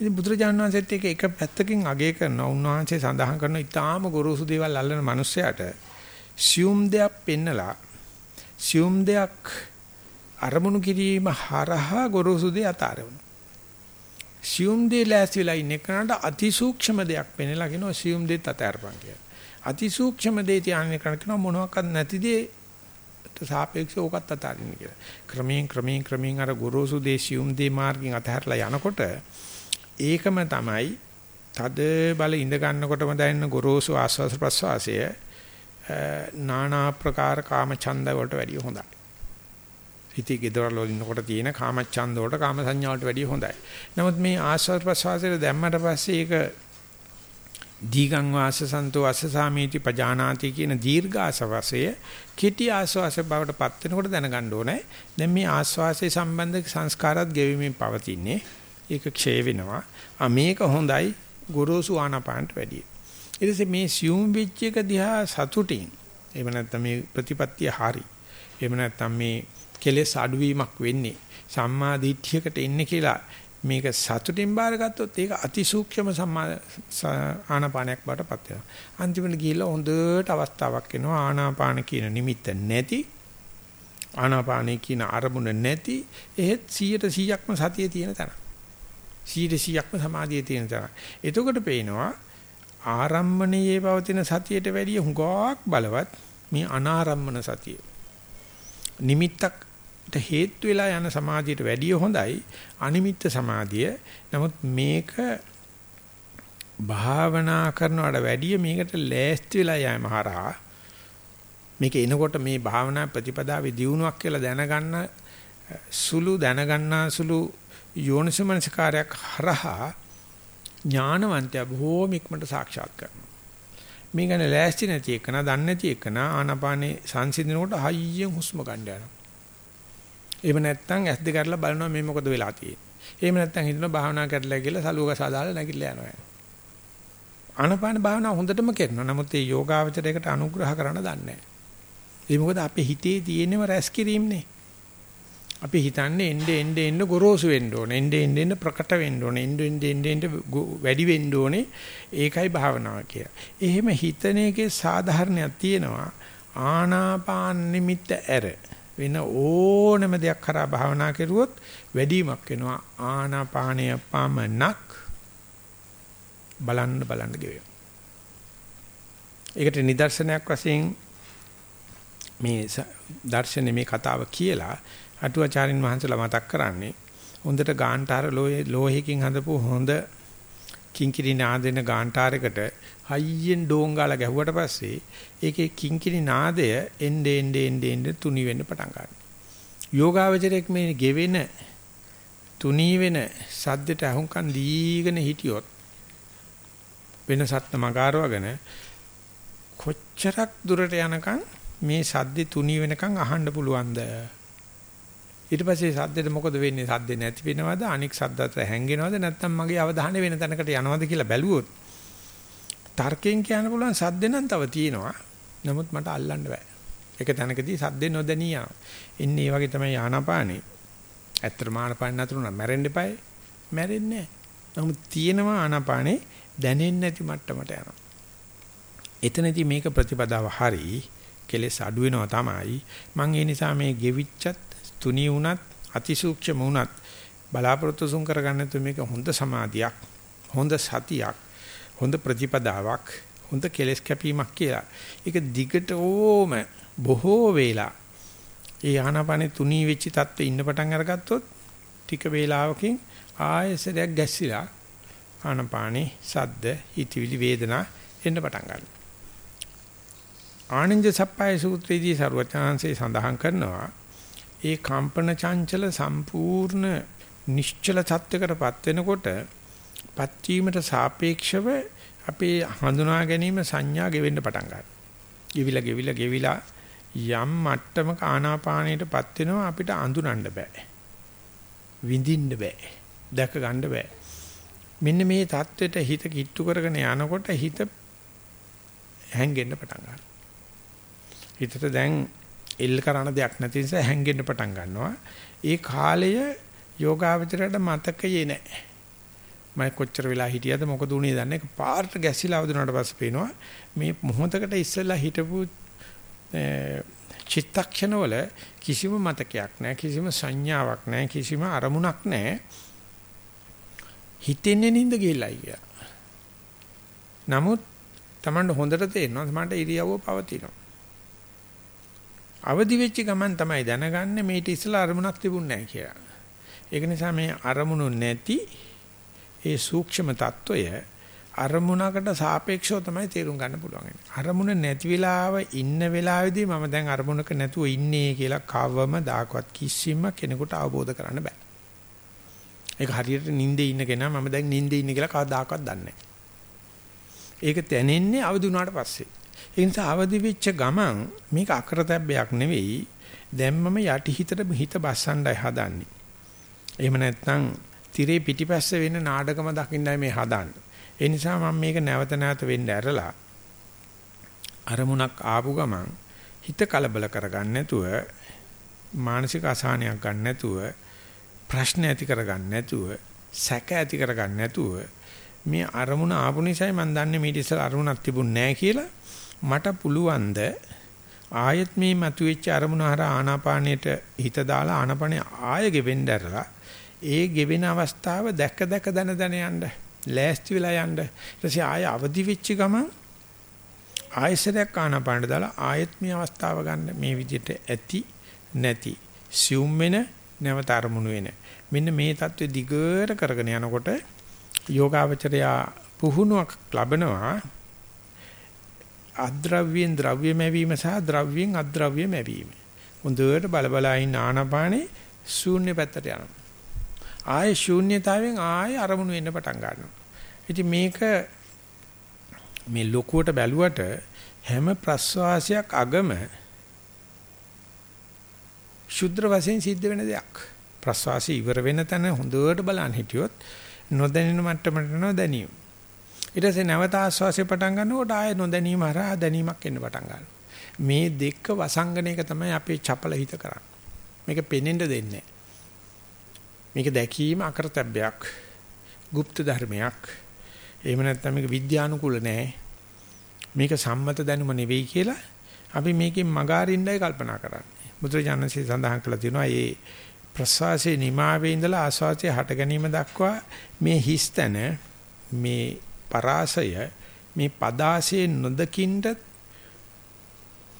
ඉතින් බුදුරජාණන් වහන්සේත් එක එක පැත්තකින් අගය කරන උන්වහන්සේ සඳහන් කරන ඊටාම ගොරෝසු දේවල් අල්ලන මිනිස්සයාට සියුම් දෙයක් පෙන්නලා සියුම් දෙයක් අරමුණු කිරීම හරහා ගොරෝසු දේ අතාරවන. සියුම් දේ ලෑස්තිලා ඉන්න කෙනාට අතිසූක්ෂම දෙයක් පෙන්නලා කියනවා සියුම් දෙත් අතාරපන් කියලා. අතිසූක්ෂම දේ තියාගෙන කරන මොනවාක්වත් නැති දේ සාපේක්ෂව ඕකත් අතාරින්න කියලා. ක්‍රමයෙන් ක්‍රමයෙන් ක්‍රමයෙන් අර ගොරෝසු දේශියුම් දේ මාර්ගයෙන් අතහැරලා යනකොට ඒකම තමයි තද බල ඉඳ ගන්නකොටම දැනෙන ගොරෝසු ආස්වාස ප්‍රස්වාසය නානා ප්‍රකාර කාම ඡන්ද වලට වැඩිය හොඳයි. හිතේ gedවල වල ඉන්නකොට තියෙන කාම ඡන්ද වලට කාම සංඥා වලට වැඩිය හොඳයි. නමුත් මේ ආස්වාද ප්‍රස්වාසයේ දැම්මට පස්සේ ඒක දීගං වාසසන්තෝ අසසාමීති පජානාති කියන දීර්ඝ ආසවාසය කෙටි ආස්වාසය බවට පත් වෙනකොට දැනගන්න ඕනේ. දැන් මේ ආස්වාසයේ සම්බන්ධ සංස්කාරات ගෙවිමින් පවතින්නේ. ඒක ක්ෂය වෙනවා. ආ මේක හොඳයි ගොරෝසු ආනාපානට වැඩිය. ඊට පස්සේ මේ සියුම් වෙච්ච එක දිහා සතුටින් එහෙම නැත්නම් මේ ප්‍රතිපත්තිය හරි. එහෙම නැත්නම් මේ කෙලෙස් අඩුවීමක් වෙන්නේ සම්මා දිට්ඨියකට එන්නේ කියලා මේක සතුටින් බාරගත්තොත් ඒක අතිසූක්ෂම ආනාපානයක් බාටපත් වෙනවා. අන්තිමට ගිහිල්ලා හොඳට අවස්ථාවක් එනවා ආනාපාන කියන නිමිත්ත නැති ආනාපානේ කියන අරමුණ නැති එහෙත් 100%ක්ම සතියේ තියෙන තැන. 100%ක්ම සමාධියේ තියෙන තැන. එතකොට පේනවා ආරම්මණයේ පවතින සතියට වැඩිය හුඟක් බලවත් මේ අනාරම්මන සතිය. නිමිත්තක් හේතු වෙලා යන සමාධියට වැඩිය හොඳයි අනිමිත්ත සමාධිය. නමුත් මේක භාවනා කරනවට වැඩිය මේකට ලෑස්ති වෙලා යෑම හරහා මේක එනකොට මේ භාවනා ප්‍රතිපදාවේ දියුණුවක් කියලා දැනගන්න සුළු දැනගන්නා සුළු යෝනිසමනසකාරයක් හරහා ඥානවන්තය බොහෝම ඉක්මනට සාක්ෂාත් කරනවා. මේ ගැන ලෑස්ති නැති එකන, දන්නේ නැති එකන ආනාපානේ සංසිඳනකොට හයියෙන් හුස්ම ගන්න යනවා. එහෙම නැත්නම් ඇස් දෙක අරලා බලනවා මේ මොකද වෙලා තියෙන්නේ. එහෙම නැත්නම් හිතනවා භාවනා කරලා කියලා සලුවක සාදාලා නැගිටලා යනවා. ආනපාන භාවනාව හොඳටම කරනවා. නමුත් මේ යෝගාවචරයකට අනුග්‍රහ කරන්න දන්නේ නැහැ. ඒ මොකද අපේ හිතේ තියෙනව රැස් කිරීමනේ. අපි හිතන්නේ එnde එnde එnde ගොරෝසු වෙන්න ඕනේ. එnde එnde එnde ප්‍රකට වෙන්න ඕනේ. එnde එnde එnde එnde වැඩි වෙන්න ඕනේ. ඒකයි භාවනාව කියලා. එහෙම හිතන එකේ සාධාරණයක් තියෙනවා. ආනාපාන නිමිත්ත ඇර වෙන ඕනම දෙයක් කරා භාවනා කරුවොත් වැඩිමක් වෙනවා ආනාපානය පමණක් බලන්න බලන්න ගෙවෙන. ඒකට නිදර්ශනයක් වශයෙන් මේ දර්ශනේ මේ කතාව කියලා අටුවාචාරින් වහන්සේලා මතක් කරන්නේ හොඳට ගාන්ටාර ලෝහයකින් හදපු හොඳ කිංකිරි නාදෙන ගාන්ටාරයකට හයියෙන් ඩෝංගාලා ගැහුවට පස්සේ ඒකේ කිංකිණි නාදය එnde ende ende ende තුනි වෙන්න පටන් ගන්නවා. යෝගාවචරයක් මේ ගෙවෙන තුනී වෙන සද්දට අහුම්කන් දීගෙන හිටියොත් වෙන සත්න මගාරවගෙන කොච්චරක් දුරට යනකම් මේ සද්දේ තුනී වෙනකම් අහන්න පුළුවන්ද ඊට පස්සේ සද්දෙට මොකද වෙන්නේ සද්දේ නැති වෙනවද අනික් සද්දත් හැංගෙනවද නැත්නම් මගේ අවධානය වෙන තැනකට යනවද කියලා බැලුවොත් තර්කයෙන් කියන්න පුළුවන් සද්ද නම් තව තියෙනවා. නමුත් මට අල්ලන්න බෑ. ඒක තැනකදී සද්ද නොදැනී යනවා. ඉන්නේ මේ වගේ තමයි ආනාපානේ. ඇත්තට ආනාපාන නතරුණා මැරෙන්න එපායි. මැරෙන්නේ නැහැ. නමුත් තියෙනවා ආනාපානේ දැනෙන්නේ නැති මට්ටමට යනවා. එතනදී මේක ප්‍රතිපදාව හරි කෙලස් අඩු වෙනවා තමයි. මම ඒ නිසා මේ ගෙවිච්චත් තුනී වුණත් අතිසූක්ෂම වුණත් බලාපොරොත්තු සුන් කරගන්න තු මේක හොඳ සමාධියක් හොඳ සතියක් හොඳ ප්‍රතිපදාවක් හොඳ කෙලස් කැපීමක් කියලා. ඒක දිගට ඕම බොහෝ වේලා ඒ ආනාපානේ තුනී වෙච්ච තත්ත්වෙ ඉන්න පටන් අරගත්තොත් ටික වේලාවකින් ආයෙසරයක් ගැස්සිලා ආනාපානේ සද්ද හිතවිලි වේදනා එන්න පටන් ගන්නවා. ආනන්ද සප්පයි සූත්‍රයේදී ਸਰවචාන්සේ සඳහන් කරනවා ඒ කම්පන චංචල සම්පූර්ණ නිශ්චල තත්වයකටපත් වෙනකොට පත්වීමට සාපේක්ෂව අපේ හඳුනා ගැනීම සංඥා ගෙවෙන්න පටන් ගන්නවා. ගෙවිලා ගෙවිලා ගෙවිලා යම් මට්ටමක ආනාපානයටපත් වෙනවා අපිට අඳුනන්න බෑ. විඳින්න බෑ. දැක ගන්න බෑ. මෙන්න මේ தത്വෙට හිත කිට්ටු කරගෙන යනකොට හිත හැංගෙන්න පටන් ගන්නවා. හිතට දැන් එල් කරන දෙයක් නැති නිසා හැංගෙන්න පටන් ගන්නවා. ඒ කාලය යෝගාවචරයට මතකයේ නැහැ. මම කොච්චර වෙලා හිටියද මොකද උනේ දන්නේ පාර්ට ගැසිලා අවදුනාට පස්සේ පේනවා මේ මොහොතකට ඉස්සෙල්ලා හිටපු චිත්තක්ෂණවල කිසිම මතකයක් නැහැ කිසිම සංඥාවක් නැහැ කිසිම අරමුණක් නැහැ හිතෙන්නේ නින්ද ගිහිල්ලා අයියා. නමුත් Tamanට හොඳට තේරෙනවා Tamanට ඉරියව්ව පවතිනවා. අවදි වෙච්ච ගමන් තමයි දැනගන්නේ මේට ඉස්සලා අරමුණක් තිබුණේ නැහැ කියලා. ඒක නිසා මේ අරමුණු නැති ඒ සූක්ෂම తত্ত্বය අරමුණකට සාපේක්ෂව තමයි තේරුම් ගන්න පුළුවන්. අරමුණ නැති වෙලාව ඉන්න වෙලාවේදී මම දැන් අරමුණක නැතුව ඉන්නේ කියලා කවම දාකවත් කිසිම කෙනෙකුට අවබෝධ කරන්න බෑ. ඒක හරියට නිින්දේ ඉන්න කෙනා මම දැන් නිින්දේ ඉන්නේ කියලා කවදාකවත් දන්නේ නැහැ. ඒක දැනෙන්නේ අවදි වුණාට පස්සේ. ඒ නිසා අවදි වෙච්ච ගමන් මේක අකරතැබ්බයක් නෙවෙයි. දැන් මම යටි හිතට හිත බස්සණ්ඩයි හදන්නේ. එහෙම නැත්නම් tire පිටිපස්ස වෙන නාඩගම දකින්නයි මේ හදන්නේ. ඒ නිසා මම මේක නැවත නැවත වෙන්න ඇරලා අරමුණක් ආපු ගමන් හිත කලබල කරගන්න නැතුව මානසික අසහනයක් ගන්න නැතුව ප්‍රශ්න ඇති කරගන්න නැතුව සැක ඇති කරගන්න නැතුව මේ අරමුණ ආපු නිසායි මම දන්නේ මේ ඉස්සර අරමුණක් තිබුණ නැහැ කියලා මට පුළුවන් ද ආයත් මේ මතුවෙච්ච අරමුණ හරහා ආනාපානයට හිත දාලා ආනාපානේ ආය ගෙවෙන්න ඇරලා ඒ ගෙවෙන අවස්ථාව දැක දැක දන දන යන්න ලෑස්ති වෙලා යන්න. ඊට පස්සේ ආය අවදි වෙච්ච ගමන් ආයසරයක් ආනාපානට දාලා ආයත් මේ අවස්ථාව ගන්න මේ විදිහට ඇති නැති සියුම් වෙන නැවත අරමුණු වෙන. මෙන්න මේ தત્ත්වෙ දිගට කරගෙන යනකොට යෝගාවචරයා පුහුණුවක් ලබනවා. අද්‍රව්‍යෙන් ද්‍රව්‍ය මැවීම සහ ද්‍රව්‍යෙන් අද්‍රව්‍ය මැවීම. හොඳට බලබලා ඉන්න ආනපානේ ශූන්‍ය පැත්තට යනවා. ආයේ ශූන්‍යතාවෙන් ආයේ අරමුණු වෙන්න පටන් ගන්නවා. ඉතින් මේක මේ ලොකුවට බැලුවට හැම ප්‍රස්වාසයක් අගම ශුද්‍ර වශයෙන් සිද්ධ වෙන දෙයක්. ප්‍රස්වාසය ඉවර වෙන තැන හොඳට බලන් හිටියොත් නොදැනෙන මට්ටමට නොදැනීම. ඊට පස්සේ නැවත ආස්වාසිය පටන් ගන්නකොට ආය නොදැනීම හරහා දැනීමක් එන්න පටන් ගන්නවා. මේ දෙක වසංගන එක තමයි අපේ චපල හිත කරන්නේ. මේක පෙනෙන්න දෙන්නේ මේක දැකීම අකරතැබ්බයක්. গুপ্ত ධර්මයක්. එහෙම නැත්නම් මේක විද්‍යානුකූල නෑ. මේක සම්මත දැනුම නෙවෙයි කියලා අපි මේකෙන් මගාරින්නයි කල්පනා කරන්නේ. බුදුරජාණන්සේ සඳහන් කළා තියෙනවා මේ ප්‍රසවාසයේ නිමාවේ ඉඳලා ආස්වාදයේ හට ගැනීම දක්වා මේ හිස්තන මේ පරාසය මේ පදාසේ නොදකින්ද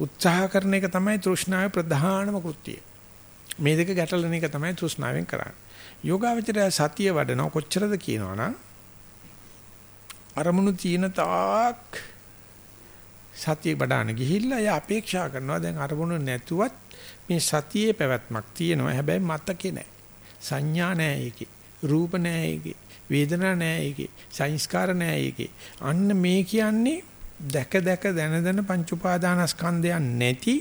උත්සාහ කරන එක තමයි තෘෂ්ණාවේ ප්‍රධානම කෘත්‍යය. මේ දෙක ගැටලන එක තමයි තෘෂ්ණාවෙන් කරන්නේ. යෝගාවචරය සතිය වඩන කොච්චරද කියනවනම් අරමුණු තියෙන තාක් සතිය වඩාන ගිහිල්ලා යා අපේක්ෂා කරනවා දැන් අරමුණු නැතුවත් මේ සතියේ පැවැත්මක් තියෙනවා හැබැයි මතකේ නැහැ. සංඥා නැහැ ඒකේ. රූප නැහැ ඒකේ. වේදනා නැහැ ඒකේ. සංස්කාර නැහැ ඒකේ. අන්න මේ කියන්නේ දැක දැක දන දන පංච උපාදානස්කන්ධයන් නැති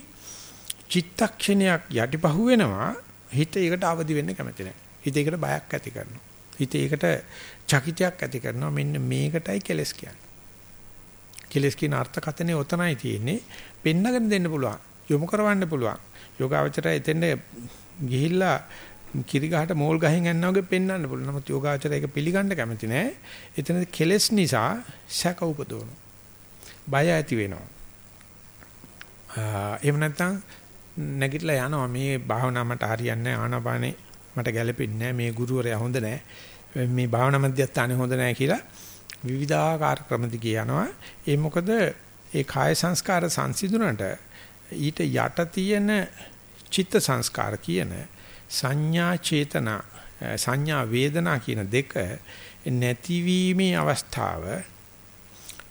චිත්තක්ෂණයක් යටිපහුව වෙනවා. හිත ඒකට අවදි වෙන්න කැමති නැහැ. හිත ඒකට බයක් ඇති කරනවා. හිත ඒකට චකිතයක් ඇති කරනවා. මෙන්න මේකටයි කෙලස් කියන්නේ. කෙලස් කියන අර්ථකථනය ඔතනයි තියෙන්නේ. පෙන්නගෙන දෙන්න පුළුවන්. යොමු කරවන්න පුළුවන්. යෝගාවචරය එතෙන්ද ගිහිල්ලා කිරි ගහට මෝල් ගහින් යනවා වගේ පෙන්වන්න පුළුවන්. නමුත් යෝගාචරය ඒක පිළිගන්න කැමති නෑ. එතන කෙලස් නිසා සැක උපදවනවා. බය ඇති වෙනවා. එහෙම නැත්නම් නැගිටලා යනවා මේ භාවනාව මට හරියන්නේ නැහැ ආනාපානේ මට ගැලපෙන්නේ නැහැ මේ ගුරුවරයා හොඳ නැහැ මේ භාවනා මධ්‍යස්ථානේ හොඳ නැහැ කියලා විවිධාකාර ක්‍රම දිගේ යනවා ඒ මොකද ඒ කාය සංස්කාර සංසිඳුනට ඊට යට තියෙන චිත්ත සංස්කාර කියන සංඥා චේතනා සංඥා වේදනා කියන දෙක නැතිවීමේ අවස්ථාව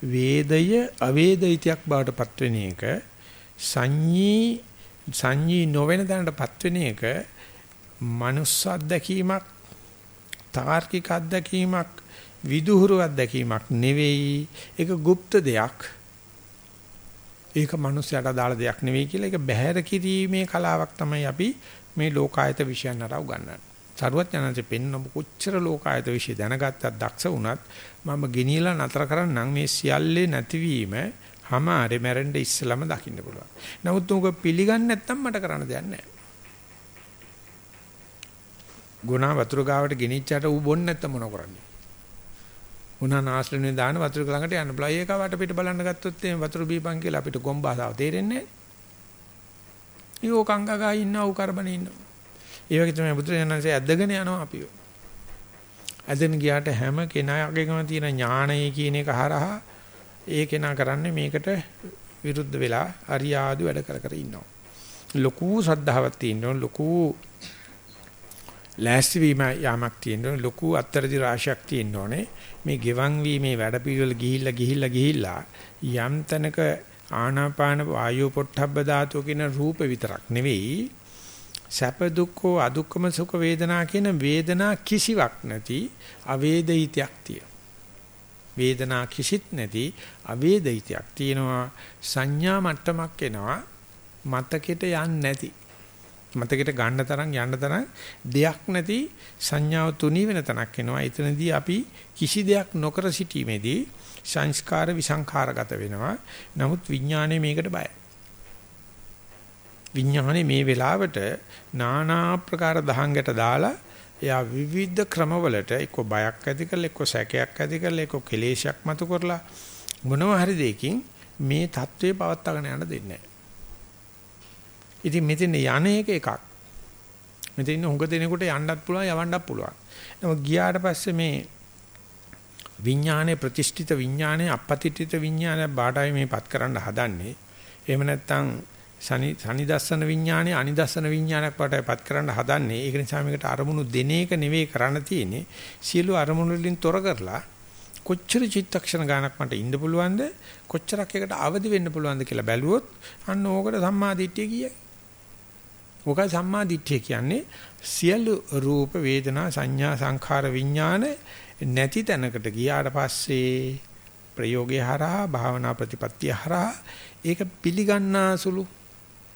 වේදය අවේදිතයක් බවට පත්වෙන එක සංඤී සංඤී නොවන දැනටපත් වෙන එක මනුස්ස අත්දැකීමක් තාර්කික අත්දැකීමක් විදුහුරු අත්දැකීමක් නෙවෙයි ඒක গুপ্ত දෙයක් ඒක මනුස්සයට දාලා දෙයක් නෙවෙයි කියලා ඒක බැහැර කිරීමේ කලාවක් තමයි අපි මේ ලෝකායත විශ්යන් අරව ගන්නන්නේ. සරුවත් යනන්සේ පෙන්න කොච්චර ලෝකායත විශ්ය දැනගත්තත් දක්ෂ වුණත් මම ගෙනියලා නතර කරන්නම් මේ සියල්ලේ නැතිවීම හැමාරේ මැරෙන්න ඉස්සලම දකින්න පුළුවන්. නමුත් උඹ පිළිගන්නේ නැත්නම් මට කරන්න දෙයක් නැහැ. ගුණා වතුර ගාවට ගෙනිච්චාට ඌ බොන්නේ නැත්නම් මොන කරන්නේ? උනා නාස්ලනේ දාන වතුර ළඟට යන්න බලා ඒක වට පිට බලන්න ගත්තොත් එහෙනම් වතුර බීපන් කියලා අපිට ගොම්බාසාව තේරෙන්නේ නැහැ. ඊයෝ කංගගා ඉන්නවා උකරබනේ ඉන්නවා. ඒ වගේ තමයි බුදුරජාණන්සේ ඇදගෙන යනවා අපිව. ඇදෙන ගියාට හැම කෙනාගේම තියෙන ඥානය කියන එක හරහා ඒ කෙනා කරන්නේ මේකට විරුද්ධ වෙලා අරියාදු වැඩ කර කර ඉන්නවා. ලොකු ශ්‍රද්ධාවක් තියෙනවා ලොකු ලෑස්ති වීම යාමක් තියෙනවා ලොකු අත්තරදි රාශියක් තියෙනෝනේ මේ ගෙවන් වීමේ වැඩ පිළිවෙල ගිහිල්ලා ගිහිල්ලා ගිහිල්ලා යම් තැනක ආනාපාන වායු පොට්ටබ්බ ධාතු කියන රූප විතරක් නෙවෙයි. සැප දුක්ඛ අදුක්කම සුඛ වේදනා කියන වේදනා කිසිවක් නැති අවේදිතයක් තියෙනවා. වේදනා කිසිත් නැති අවේදිතයක් තියෙනවා. සංඥා මට්ටමක් එනවා. මතකෙට යන්නේ නැති. මතකෙට ගන්න තරම් යන්න තරම් දෙයක් නැති සංඥාව තුනී වෙන තැනක් එනවා. එතනදී අපි කිසි දෙයක් නොකර සිටීමේදී සංස්කාර විසංඛාරගත වෙනවා. නමුත් විඥානය මේකට බයයි. විඥානය මේ වෙලාවට নানা ආකාර දහංගට දාලා එයා විවිධ ක්‍රමවලට එක්ක බයක් ඇති කරලා එක්ක සැකයක් ඇති කරලා එක්ක කෙලේශයක් මතු කරලා මොනවා හරි දෙයකින් මේ தત્ත්වය පවත්වාගෙන යන්න දෙන්නේ නැහැ. ඉතින් මෙතන යන එක එකක්. මෙතන හුඟ දෙනකොට යන්නත් පුළුවන් යවන්නත් පුළුවන්. නමුත් ගියාට පස්සේ මේ විඥානයේ ප්‍රතිෂ්ඨිත විඥානයේ අපපතිත්‍ිත විඥානය බාටයි මේපත් කරන්න හදන්නේ. එහෙම නැත්නම් සනි සනිදස්සන විඥානේ අනිදස්සන විඥානයක් වටපත් කරන්න හදන්නේ. ඒක නිසා මේකට අරමුණු දෙන එක නෙවෙයි කරන්න තියෙන්නේ. සියලු අරමුණු වලින් තොර කරලා කොච්චර චිත්තක්ෂණ ගානක් මට ඉන්න පුළුවන්ද? කොච්චරක් එකට අවදි වෙන්න පුළුවන්ද කියලා බැලුවොත් අන්න ඕකට සම්මාදිට්ඨිය කියයි. ඕකයි සම්මාදිට්ඨිය කියන්නේ සියලු රූප වේදනා සංඥා සංඛාර විඥාන නැති තැනකට ගියාට පස්සේ ප්‍රයෝගය හරහා භාවනා ප්‍රතිපත්තිය හරහා ඒක පිළිගන්නාසුළු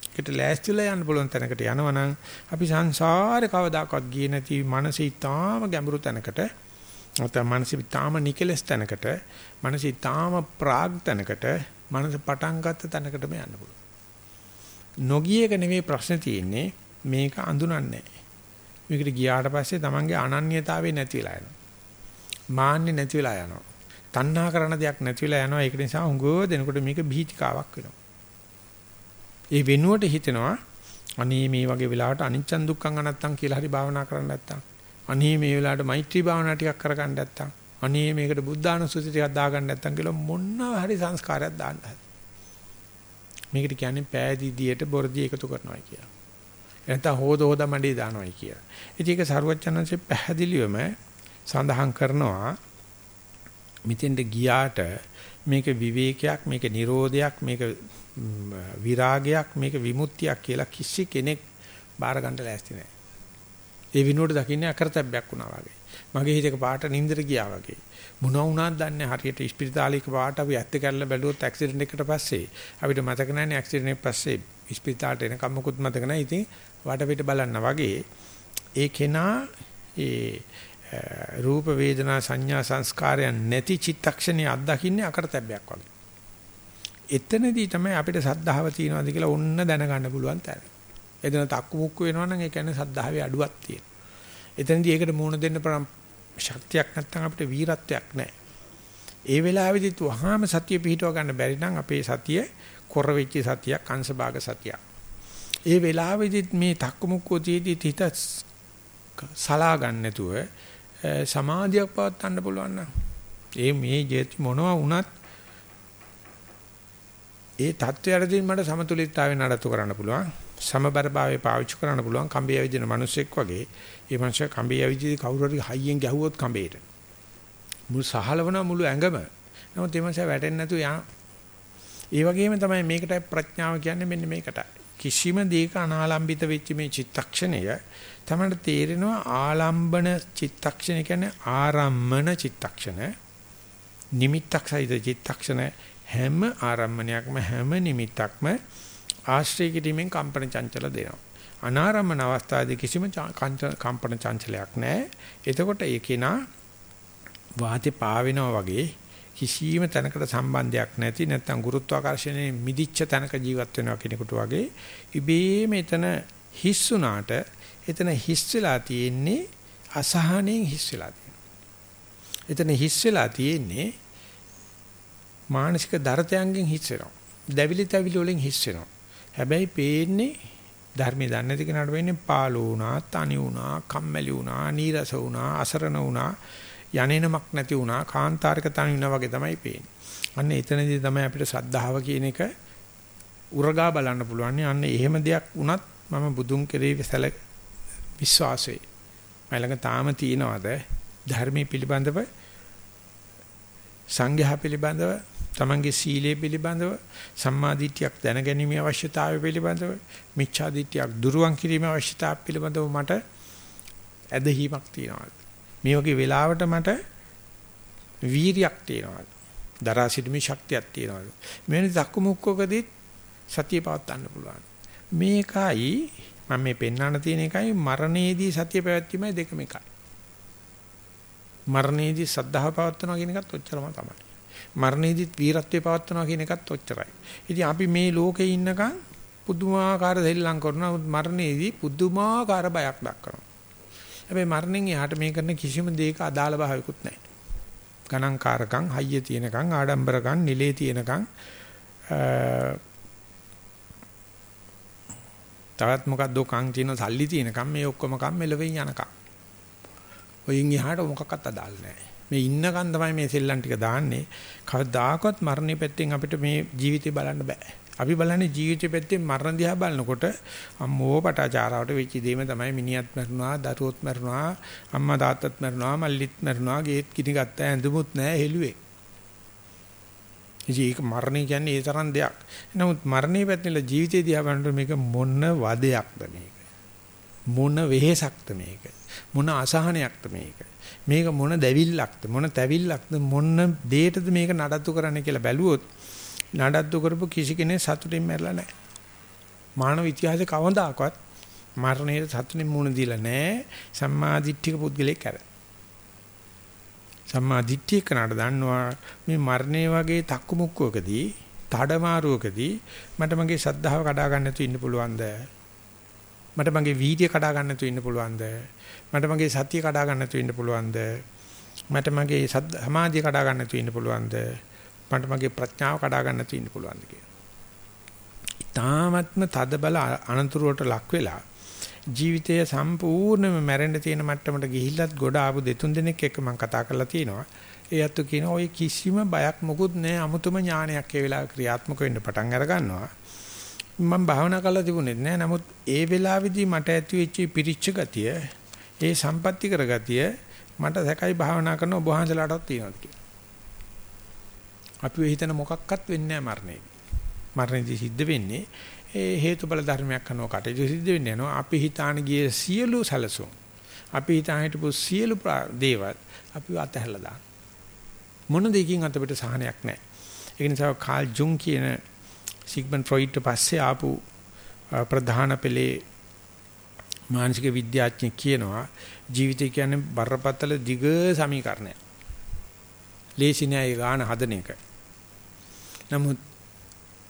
ඒකට ලෑස්තිලා යන්න පුළුවන් තැනකට යනවනම් අපි සංසාරේ කවදාකවත් ගියේ නැති මනස ඊටාම ගැඹුරු තැනකට නැත්නම් මනස ඊටාම නිකලස් තැනකට මනස ඊටාම ප්‍රාග් තැනකට මනස පටන් ගත්ත තැනකටම යන්න පුළුවන්. නොගිය එක නෙමෙයි ප්‍රශ්නේ තියෙන්නේ මේක අඳුනන්නේ මේකට ගියාට පස්සේ තමන්ගේ අනන්‍යතාවය නැති වෙලා යනවා. මාන්නේ නැති වෙලා යනවා. තණ්හා කරන දෙයක් නැති වෙලා යනවා. ඒක නිසා හුඟව දෙනකොට මේක බීතිකාවක් වෙනවා. ඒ වෙනුවට හිතෙනවා අනේ මේ වගේ වෙලාවට අනිච්චන් දුක්ඛං අනත්තං කියලා හරි භාවනා කරන්න නැත්තම් අනේ මේ වෙලාවට මෛත්‍රී භාවනා ටිකක් කරගන්න නැත්තම් අනේ මේකට බුද්ධානුස්සති ටිකක් දාගන්න නැත්තම් කියලා මොනවා හරි සංස්කාරයක් දාන්න මේකට කියන්නේ පෑදීදියට බොරදී එකතු කරනවායි කියලා. නැත්නම් හොද හොද මඩේ දානවායි කියලා. ඉතින් ඒක සරුවච්චන්න්සේ පැහැදිලිවම සඳහන් කරනවා මිතෙන්ට ගියාට මේක විවේකයක් මේක නිරෝධයක් මේක විරාගයක් මේක විමුක්තියක් කියලා කිසි කෙනෙක් බාර ගන්න ලෑස්ති නැහැ. ඒ විනෝඩ දකින්නේ අකරතැබ්බයක් වුණා වගේ. මගේ හිතේක පාට නින්දර ගියා වගේ. මොනවා වුණාද දන්නේ හරියට ස්පිරිතාලයක පාට අපි ඇත්ත කරලා බැලුවොත් ඇක්සිඩන්ට් එකකට පස්සේ අපිට මතක නැහැ ඇක්සිඩන්ට් එක පස්සේ ස්පිරිතාලට එනකම් මොකුත් මතක නැහැ. ඉතින් වටපිට බලන්න වගේ ඒ කෙනා ඒ රූප වේදනා සංඥා සංස්කාරයන් නැති චිත්තක්ෂණයේ අත්දකින්නේ අකරතැබ්බයක් වගේ. එතනදී තමයි අපිට සද්ධාව තියනවාද කියලා ඔන්න දැනගන්න පුළුවන් තැන. එතන තක්කු මුක්කු වෙනවනම් ඒ කියන්නේ සද්ධාවේ අඩුවක් තියෙනවා. එතනදී ඒකට මුහුණ දෙන්න ශක්තියක් නැත්නම් අපිට වීරත්වයක් නැහැ. ඒ වෙලාවෙදිත් වහාම සතිය පිහිටව ගන්න බැරි නම් අපේ සතිය කොර වෙච්ච සතියක් අංශභාග සතියක්. ඒ වෙලාවෙදිත් මේ තක්කු මුක්කු තියදී හිත සලා ගන්න නැතුව සමාධියක් පවත්වන්න පුළුවන් නම් ඒ මේ මොනවා වුණත් ඒ தත්වයටදී මට සමතුලිතතාවය නඩත්තු කරන්න පුළුවන්. සමබරභාවය පාවිච්චි කරන්න පුළුවන්. කම්බේ ඇවිදින මිනිස්සෙක් වගේ. ඒ මනුස්සයා කම්බේ ඇවිදිදී කවුරු හරි හයියෙන් ගැහුවොත් කම්බේට. මුළු සහලවන මුළු ඇඟම. නමුත් ඒ මනුස්සයා වැටෙන්නේ නැතුව යන. ඒ වගේම තමයි මේකට ප්‍රඥාව කියන්නේ මෙන්න මේකට. කිසිම දෙයක අනාලම්බිත වෙච්ච මේ චිත්තක්ෂණය තමයි තේරෙනවා ආලම්බන චිත්තක්ෂණ කියන්නේ ආරම්මන චිත්තක්ෂණ නිමිත්තක් සහිත චිත්තක්ෂණ හැම ආරම්මණයක්ම හැම නිමිත්තක්ම ආශ්‍රය කිරීමෙන් කම්පන චංචල දෙනවා. අනාරම්මන අවස්ථාවේදී කිසිම කම්පන චංචලයක් නැහැ. එතකොට ඒ කෙනා වාතේ පාවෙනවා වගේ කිසියම් තැනකට සම්බන්ධයක් නැති නැත්නම් ගුරුත්වාකර්ෂණයේ මිදිච්ච තැනක ජීවත් වෙනවා කෙනෙකුට වගේ ඉබේම එතන හිස් වුණාට එතන හිස් වෙලා තියෙන්නේ අසහනෙන් හිස් වෙලා තියෙනවා. එතන හිස් වෙලා තියෙන්නේ මානසික දරතයන්ගෙන් හිස් වෙනවා. දැවිලි තැවිලි වලින් හිස් වෙනවා. හැබැයි පේන්නේ ධර්මයේ දන්නේ නැති කෙනාට වෙන්නේ පාළු වුණා, තනි වුණා, කම්මැලි වුණා, නීරස වුණා, අසරණ වුණා, යන්නේනමක් නැති වුණා, කාන්තාරක තනි වුණා වගේ තමයි පේන්නේ. අන්න එතනදී තමයි අපිට සද්ධාව කියන එක උරගා බලන්න පුළුවන්. අන්න එහෙම දෙයක් වුණත් මම බුදුන් කෙරෙහි සැල විශ්වාසයි. මයිලඟ තාම තියනවාද ධර්මයේ පිළිබඳව සංඝයා පිළිබඳව තමන්ගේ සීලය පිළිබඳව සම්මාදිටියක් දැනගැනීමේ අවශ්‍යතාවය පිළිබඳව මිච්ඡාදිටියක් දුරුවන් කිරීමේ අවශ්‍යතාවය පිළිබඳව මට ඇදහිීමක් තියෙනවා. මේ වගේ වෙලාවට මට වීරියක් තියෙනවා. දරා සිටීමේ ශක්තියක් තියෙනවා. මෙවැනි දක්මුක්කකදී සතිය පවත්වන්න පුළුවන්. මේකයි මම මේ පෙන්වන්න තියෙන එකයි මරණයේදී සතිය පැවැත්වීමයි දෙකම එකයි. මරණයේදී සද්ධාව පවත්වනවා කියන එකත් ඔච්චරම තමයි. මරණයේදීත් වීරත්වයේ පවත්වනවා කියන එකත් ඔච්චරයි. ඉතින් අපි මේ ලෝකේ ඉන්නකම් පුදුමාකාර දෙල්ලම් කරනවා මරණයේදී පුදුමාකාර බයක් දක්වනවා. හැබැයි මරණයෙන් එහාට මේ කරන කිසිම දෙයක අදාළ භාවිකුත් නැහැ. ගණන්කාරකම්, හයිය තියෙනකම්, ආඩම්බරකම්, නිලේ තියෙනකම් තවත් මොකක්ද කං තියෙන සල්ලි තියෙනකම් මේ ඔක්කොම කම් මෙලවෙන් යනකම්. ඔයින් එහාට මොකක්වත් අදාළ නැහැ. මේ ඉන්නකන් තමයි මේ සෙල්ලම් ටික දාන්නේ. කවදාකවත් මරණය පැත්තෙන් අපිට මේ ජීවිතේ බලන්න බෑ. අපි බලන්නේ ජීවිතේ පැත්තෙන් මරණ දිහා බලනකොට අම්මෝ පටාචාරාවට වෙච්ච දේම තමයි මිනිහත් මරනවා, දරුවොත් මරනවා, අම්මා තාත්තත් මරනවා, මල්ලිත් මරනවා, ගේත් කිනි ගත්තා ඇඳුමුත් නැහැ හෙළුවේ. ඉතින් ඒක මරණය කියන්නේ ඒ තරම් දෙයක්. නමුත් මරණය පැත්තෙන් ජීවිතේ දිහා බලනකොට මේක මොන වදයක්ද මේක? මොන වෙහෙසක්ද මේක? මොන අසහනයක්ද මේක? මේක මොන දැවිල්ලක්ද මොන තැවිල්ලක්ද මොන දෙයටද මේක නඩත්තු කරන්න කියලා බැලුවොත් නඩත්තු කරපු කිසි කෙනෙක් සතුටින් මැරලා නැහැ. මානව ඉතිහාසයේ කවදාකවත් මරණයට සතුටින් මුණ දීලා නැහැ සම්මාදිට්ඨික පුද්ගලෙක් අර. සම්මාදිට්ඨිය කනට දන්නවා මේ මරණය වගේ තක්කු මුක්කුවකදී තඩමාරුවකදී මට මගේ සද්ධාව කඩා ගන්න නැතුව ඉන්න පුළුවන්ද? මට මගේ වීර්ය කඩා ගන්න නැතුව ඉන්න පුළුවන්ද? මට මගේ සතිය කඩා ගන්න නැතුව ඉන්න පුළුවන්ද? මට මගේ සමාධිය කඩා ගන්න නැතුව ඉන්න පුළුවන්ද? මට මගේ ප්‍රඥාව කඩා ගන්න නැතුව ඉන්න පුළුවන්ද කියලා. ඊ타ත්ම තද බල අනතුරුවට ලක් වෙලා ජීවිතය සම්පූර්ණයෙන්ම මැරෙන්න තියෙන මට්ටමට ගිහිල්ලත් ගොඩ ආපු දෙතුන් දෙනෙක් එක්ක මම කතා කරලා තියෙනවා. ඒ අතු කියන ඔය කිසිම බයක් මොකුත් නැහැ අමුතුම ඥානයක් ඒ වෙලාව ක්‍රියාත්මක වෙන්න පටන් අර ගන්නවා. මම භාවනා කරලා තිබුණෙත් නෑ. නමුත් ඒ වෙලාවේදී මට ඇති වෙච්ච පිරිච්ච ගතිය ඒ සම්පatti කරගතිය මට සැකයි භාවනා කරන ඔබ වහන්සලාටත් තියෙනවා කියලා. අපි හිතන මොකක්වත් වෙන්නේ නැහැ මරණයදී. මරණයදී සිද්ධ වෙන්නේ ඒ හේතුඵල ධර්මයක් කරනව කටයුතු සිද්ධ වෙන්නේ යනවා. අපි හිතාන ගියේ සියලු සැලසුම්. අපි හිතාන හිටපු සියලු දේවල් අපි අතහැරලා දාන. මොන දෙයකින් අත පිට සහනයක් නැහැ. ඒ නිසා කාල් ජුන් කියන සිග්මන්ඩ් ෆ්‍රොයිඩ්ට පස්සේ ආපු ප්‍රධාන පෙළේ මානසික විද්‍යාඥයෙක් කියනවා ජීවිතය කියන්නේ බරපතල දිග සමීකරණයක්. ලේසි නෑ ඒ ගාන හදන එක. නමුත්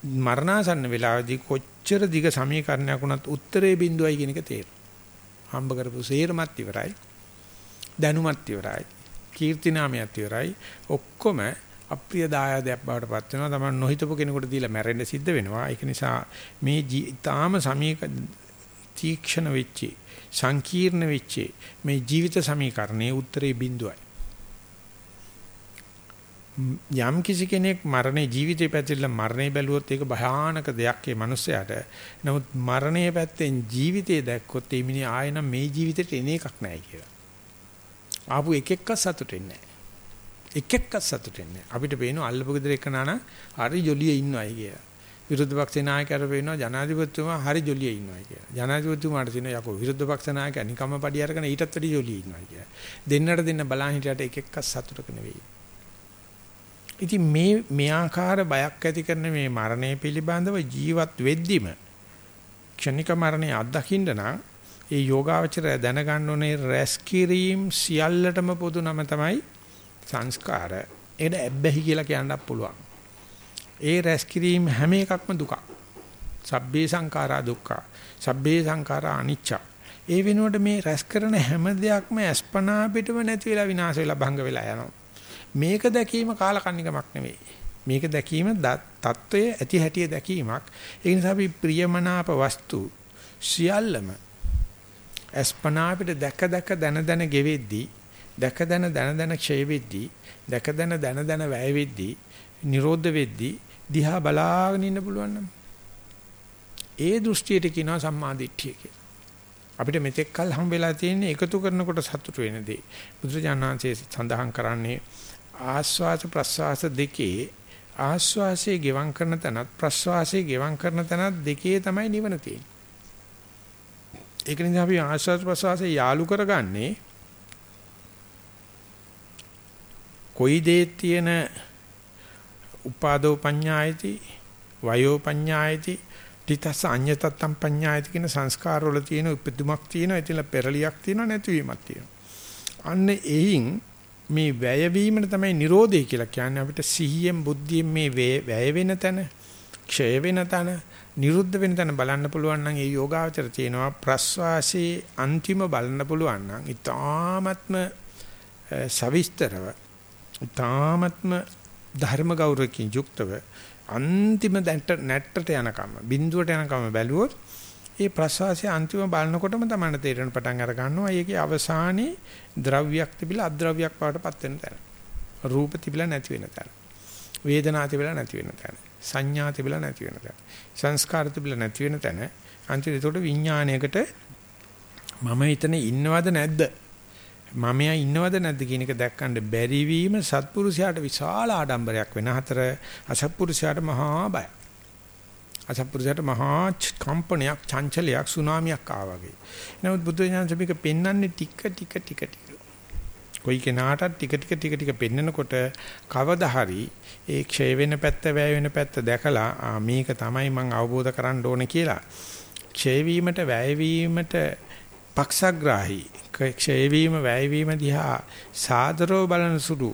මරණාසන්න වෙලාවේදී කොච්චර දිග සමීකරණයක් වුණත් උත්තරේ බිඳුවයි කියන එක තේරෙනවා. හම්බ කරපු සේරමත් ඉවරයි. දැනුමත් ඉවරයි. කීර්ති නාමයක් ඉවරයි. ඔක්කොම අප්‍රිය දායාදයක් බවට පත් වෙනවා. තමයි නොහිතපු කෙනෙකුට දීලා මැරෙන්න සිද්ධ වෙනවා. ඒක නිසා මේ ඊටාම සමීක තීක්ෂණ වෙච්චි සංකීර්ණ වෙච්චි මේ ජීවිත සමීකරණයේ උත්තරේ බිඳුවයි. යම් කිසි කෙනෙක් මරණේ ජීවිතේ පැතිරලා මරණේ බැලුවොත් ඒක භයානක දෙයක් ඒ මනුස්සයාට. නමුත් මරණයේ පැත්තෙන් ජීවිතේ දැක්කොත් ඒ මිනිහ ආයෙනම් මේ ජීවිතේට එන එකක් නැහැ කියලා. ආපු එක එක්ක සතුටෙන්නේ නැහැ. එක එක්ක සතුටෙන්නේ නැහැ. අපිට පේනවා අල්ලපු ගෙදර එක නාන හරි ජොලියේ ඉන්නවයි කියලා. විරුද්ධ පක්ෂේ නායකයර පේනවා ජනාධිපතිතුමා හරි ජොලියේ ඉන්නවා කියලා. ජනාධිපතිතුමාට තියෙන යකෝ විරුද්ධ පක්ෂ නායකයා නිකම්ම පඩි අරගෙන ඊටත් වැඩි ජොලියේ ඉන්නවා කියලා. දෙන්නට දෙන්න බලන් හිටියට එක එක්ක සතුටක නෙවෙයි. ඉතින් මේ මේ ආකාර බයක් ඇති කරන මේ මරණය පිළිබඳව ජීවත් වෙද්දිම ක්ෂණික මරණය අත්දකින්න නම් ඒ යෝගාවචරය දැනගන්න ඕනේ රැස්කිරීම සියල්ලටම පොදු නම තමයි සංස්කාර. ඒකට ඇබ්බැහි කියලා කියන්නත් පුළුවන්. ඒ රැස් කිරීම හැම එකක්ම දුකක්. සබ්බේ සංඛාරා දුක්ඛ. සබ්බේ සංඛාරා අනිච්ච. ඒ වෙනුවට මේ රැස් කරන හැම දෙයක්ම අස්පනා පිටම නැති වෙලා විනාශ වෙලා භංග වෙලා යනවා. මේක දැකීම කාලකන්නිකමක් නෙවෙයි. මේක දැකීම தত্ত্বය ඇති හැටිය දැකීමක්. ඒ නිසා අපි ප්‍රියමනාප වස්තු සියල්ලම අස්පනා අපිට දැක දැක දන දන ගෙවෙද්දී දැක දන දන දන ක්ෂය වෙද්දී දැක දන දන දන වැය වෙද්දී නිරෝධ වෙද්දී දිහා බලාගෙන ඉන්න පුළුවන් නම් ඒ දෘෂ්ටියට කියනවා සම්මාදිට්ඨිය කියලා. අපිට මෙතෙක් කල් හම් වෙලා තියෙන්නේ එකතු කරනකොට සතුට වෙන දේ. බුදුරජාණන් වහන්සේ සඳහන් කරන්නේ ආස්වාස ප්‍රස්වාස දෙකේ ආස්වාසයේ ගෙවම් කරන තැනත් ප්‍රස්වාසයේ ගෙවම් කරන තැනත් දෙකේ තමයි නිවන තියෙන්නේ. ඒක නිසා අපි ආස්වාස ප්‍රස්වාසයේ යාලු කරගන්නේ කොයි දේ තියෙන උපාදෝ පඤ්ඤායති වයෝ පඤ්ඤායති තිතස අඤ්‍යතත්තම් පඤ්ඤායති කියන සංස්කාර වල තියෙන උපදුමක් තියෙනවා එතන පෙරලියක් තියෙනවා නැතිවීමක් තියෙනවා අන්න එයින් මේ වැය වීමන තමයි Nirodhe කියලා කියන්නේ. අපිට සිහියෙන් බුද්ධියෙන් මේ වැය වෙන තැන ක්ෂය වෙන තැන නිරුද්ධ වෙන තැන බලන්න පුළුවන් නම් ඒ යෝගාවචර තියෙනවා. ප්‍රස්වාසයේ අන්තිම බලන්න පුළුවන් නම් ඊ타ත්ම සවිස්තරව ඊ타ත්ම ධර්ම ගෞරවකින් යුක්තව අන්තිම දැන්ට නැට්ටට යනකම් බිඳුවට යනකම් බැලුවොත් ඒ ප්‍රසවාසයේ අන්තිම බලනකොටම තමයි තේරෙන පටන් අර ගන්නවා. ඒකේ අවසානයේ ද්‍රව්‍යයක් තිබිලා අද්‍රව්‍යයක් පාටපත් වෙන තැන. රූප තිබිලා නැති වෙන තැන. වේදනා තිබිලා නැති වෙන තැන. සංඥා තිබිලා නැති වෙන තැන. සංස්කාර තිබිලා නැති වෙන තැන. අන්තිමට ඒකට විඥාණයකට මම හිතන ඉන්නවද නැද්ද මමයා ඉන්නවද නැද්ද කියන එක දැක්කන්න බැරි වීම සත්පුරුෂයාට විශාල ආඩම්බරයක් වෙන අතර අසත්පුරුෂයාට මහා බයයි. අසත්පුරුෂයාට මහා කම්පනයක් චංචලයක් සුනාමියක් ආවා වගේ. නමුත් බුදු දහම මේක පෙන්වන්නේ ටික ටික ටික ටික. කොයි කෙනාටත් ටික ටික ටික ටික පෙන්නකොට කවදා හරි ඒ ක්ෂය වෙන පැත්ත වැය වෙන පැත්ත දැකලා මේක තමයි මම අවබෝධ කරගන්න ඕනේ කියලා. ක්ෂය වීමට වැය වීමට පක්ෂග්‍රාහී ක්ෂය වීම වැය වීම දිහා සාදරව බලන සුළු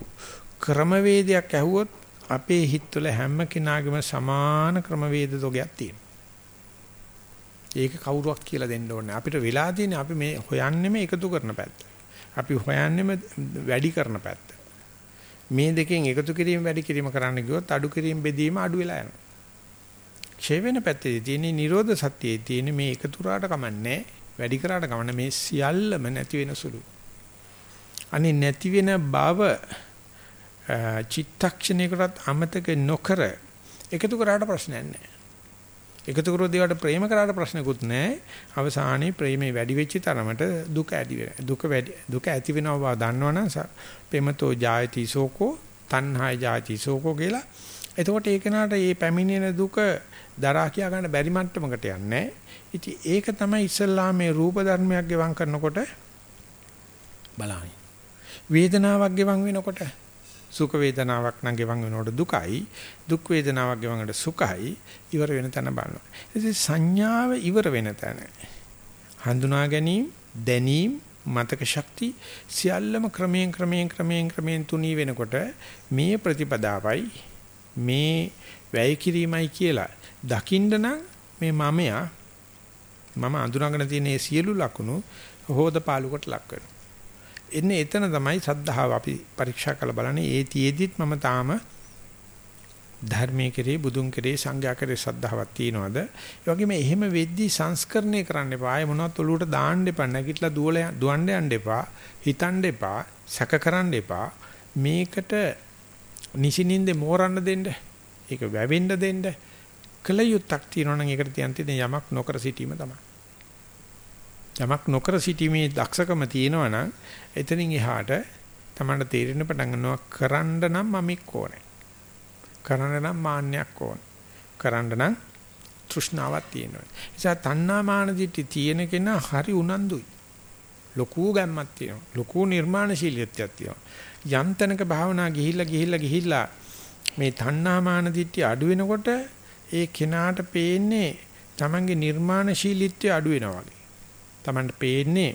ක්‍රමවේදයක් ඇහුවොත් අපේ හිතවල හැම කෙනාගේම සමාන ක්‍රමවේද දොගයක් තියෙනවා. ඒක කවුරුවක් කියලා දෙන්න ඕනේ. අපිට වෙලා තියෙන්නේ අපි මේ හොයන්නෙම එකතු කරන පැත්ත. අපි හොයන්නෙම වැඩි කරන පැත්ත. මේ දෙකෙන් එකතු කිරීම වැඩි කිරීම කරන්න ගියොත් අඩු කිරීම බෙදීම අඩු වෙලා යනවා. ක්ෂය වෙන පැත්තේ තියෙන නිරෝධ සත්‍යයේ තියෙන මේ එකතුරාට කමන්නේ වැඩි කරාට ගමන මේ සියල්ලම නැති වෙන සුළු. අනේ නැති වෙන බව චිත්තක්ෂණයකටත් අමතක නොකර එකතු කරාට ප්‍රශ්නයක් නැහැ. එකතු කරෝ දේවට ප්‍රේම කරාට ප්‍රශ්නකුත් නැහැ. අවසානයේ ප්‍රේමේ වැඩි වෙච්ච තරමට දුක ඇති වෙනවා. දුක වැඩි දුක ඇති වෙනවා බව දන්නවනම් පෙමතෝ ජායති සෝකෝ තණ්හාය ජායති සෝකෝ කියලා. එතකොට ඒ කෙනාට මේ පැමිණෙන දුක දරා කියා ගන්න බැරි මට්ටමකට යන්නේ. ඉතින් ඒක තමයි ඉස්සල්ලා මේ රූප ධර්මයක් ගෙවම් කරනකොට බලන්නේ. වේදනාවක් ගෙවම් වෙනකොට සුඛ වේදනාවක් නම් ගෙවම් වෙනකොට දුකයි දුක් වේදනාවක් ගෙවම් වෙනකොට සුඛයි ඉවර වෙන තැන බලනවා. ඉතින් සංඥාව ඉවර වෙන තැන හඳුනා ගැනීම දැනීම මතක ශක්ති සියල්ලම ක්‍රමයෙන් ක්‍රමයෙන් ක්‍රමයෙන් ක්‍රමයෙන් තුනී වෙනකොට මේ ප්‍රතිපදාවයි මේ වැය කිරීමයි කියලා දකින්න නම් මේ මමයා මම අඳුනගෙන තියෙන මේ සියලු ලක්ෂණ හොද පාලුකට ලක් වෙනවා. එන්නේ එතන තමයි සද්ධාව අපි පරීක්ෂා කරලා බලන්නේ. ඒ තියේදිත් මම තාම ධර්මයේ කෙරේ බුදුන් කෙරේ සංඝයා කෙරේ සද්ධාවක් තියනවාද? ඒ වගේම එහෙම වෙද්දී සංස්කරණය කරන්න එපා. ආය මොනවත් ඔලුවට දාන්න එපා. නැගිටලා දුවල දුවන්න යන්න එපා. හිතන්න එපා. සැක කරන්න එපා. මේකට නිසිනින්ද මෝරන්න දෙන්න. ඒක වැවෙන්න දෙන්න. කල යුත්තක් තියෙනවා නම් ඒකට තියන් තියෙන යමක් නොකර සිටීම තමයි. යමක් නොකර සිටීමේ දක්ෂකම තියෙනවා නම් එතනින් එහාට තමන්ට තේරෙන පටන් ගන්නවා කරන්න නම් මමෙක් ඕනේ. කරන්න නම් මාන්නයක් ඕනේ. කරන්න නම් තෘෂ්ණාවක් තියෙනවා. ඒ නිසා තණ්හා මාන දිටි තියෙන කෙනා හරි උනන්දුයි. ලොකු ගැම්මක් තියෙනවා. ලොකු නිර්මාණශීලීත්වයක් තියෙනවා. යම් තැනක භාවනා ගිහිල්ලා ගිහිල්ලා ගිහිල්ලා මේ තණ්හා මාන දිටි අඩු වෙනකොට ඒ කෙනාට පේන්නේ තමන්ගේ නිර්මාණශීලීත්වය අඩු වෙනවා වගේ. තමන්ට පේන්නේ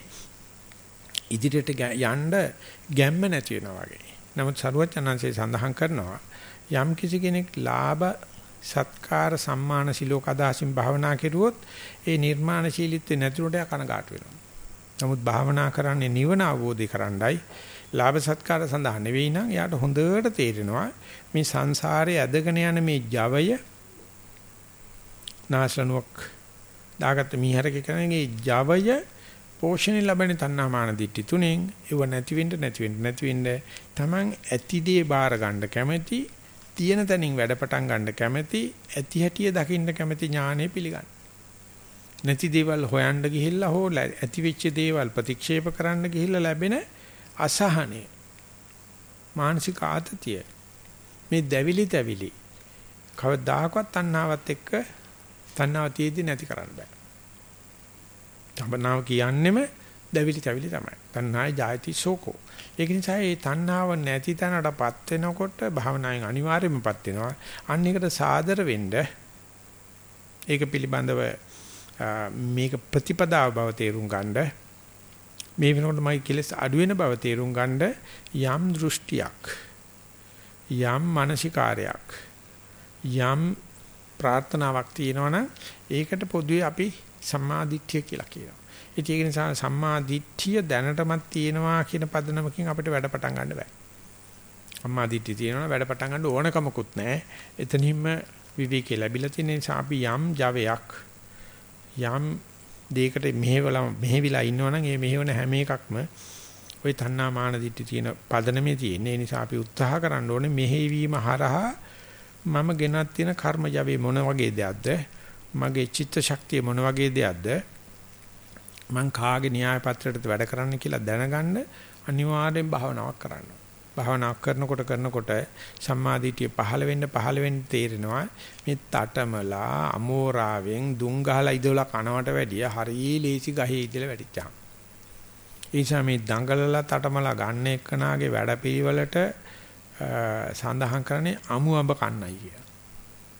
ඉදිරියට යන්න ගැම්ම නැති වෙනවා වගේ. නමුත් සරුවචනංශේ සඳහන් කරනවා යම් කිසි කෙනෙක් ලාභ සත්කාර සම්මාන සිලෝක අදාසින් භාවනා කෙරුවොත් ඒ නිර්මාණශීලීත්වය නැතිවට කනගාටු වෙනවා. නමුත් භාවනා කරන්නේ නිවන අවබෝධය කරන්නයි ලාභ සත්කාර සඳහා නෙවෙයි නම් එයාට හොඳට තේරෙනවා මේ සංසාරයේ ඇදගෙන යන මේ ජවය නාශනුවක් දාගත්ත මීහරක කරනගේ ජවය පෝෂණය ලැබෙන තණ්හාමාන දිට්ටි තුනෙන් ඒව නැති වෙන්න නැති වෙන්න නැති වෙන්න Taman ඇතිදී බාර ගන්න කැමැති තියෙන තැනින් වැඩ පටන් ගන්න කැමැති ඇති හැටිය දකින්න කැමැති ඥානෙ පිළිගන්න. නැති දේවල් හොයන්න ගිහිල්ලා හෝ ඇති වෙච්ච දේවල් ප්‍රතික්ෂේප කරන්න ගිහිල්ලා ලැබෙන අසහනය මානසික ආතතිය මේ දැවිලි තැවිලි කවදාකවත් තණ්හාවත් එක්ක තණ්හාව තියේදී නැති කරන්න බෑ. තණ්හාව කියන්නෙම දැවිලි තැවිලි තමයි. තණ්හාය ජායති සෝකෝ. ඒක නිසා මේ තණ්හාව නැති තැනටපත් වෙනකොට භාවනාවෙන් අනිවාර්යයෙන්මපත් වෙනවා. අන්න ඒකට සාදර වෙන්න ඒක පිළිබඳව මේක ප්‍රතිපදාව බව තේරුම් ගන්න මේ වෙනකොට මගේ කෙලස් අඩු වෙන බව තේරුම් ගන්න යම් දෘෂ්ටියක් යම් මානසිකාරයක් යම් ප්‍රාර්ථනාවක් තියෙනවනම් ඒකට පොදුවේ අපි සම්මාදිට්ඨිය කියලා කියනවා. ඒක නිසා සම්මාදිට්ඨිය දැනටමත් තියෙනවා කියන පදනමකින් අපිට වැඩ පටන් ගන්න බෑ. සම්මාදිට්ඨිය තියෙනවා වැඩ පටන් ගන්න ඕනකමකුත් නැහැ. එතනින්ම විවේකී ලැබිලා තියෙන නිසා අපි යම් ජවයක් යම් දෙයකට මෙහෙවලා මෙහෙවිලා ඉන්නවනම් ඒ මෙහෙවන හැම එකක්ම ওই තණ්හා මාන දිට්ඨි තියෙන පදනමේ තියෙන. ඒ නිසා අපි උත්සාහ කරන්න ඕනේ මෙහෙවීම හරහා මම ගෙනත් තියෙන කර්ම ජවේ මොන වගේ දෙයක්ද? මගේ චිත්ත ශක්තිය මොන වගේ දෙයක්ද? මං කාගේ න්‍යාය පත්‍රයටද වැඩ කරන්න කියලා දැනගන්න අනිවාර්යෙන් භාවනාවක් කරන්න. භාවනාවක් කරනකොට කරනකොට සම්මාදිටිය පහළ වෙන්න පහළ වෙන්න තේරෙනවා මේ තටමලා අමෝරාවෙන් දුම් ගහලා ඉදවලා කනවට වැඩිය හරිය ලේසි ගහේ ඉදලා වැටිච්චා. ඒ නිසා මේ දඟලලා තටමලා ගන්න එක්කනාගේ වැඩපිළිවෙලට සඳහන් කරන්නේ අමු අඹ කන්නයි කිය.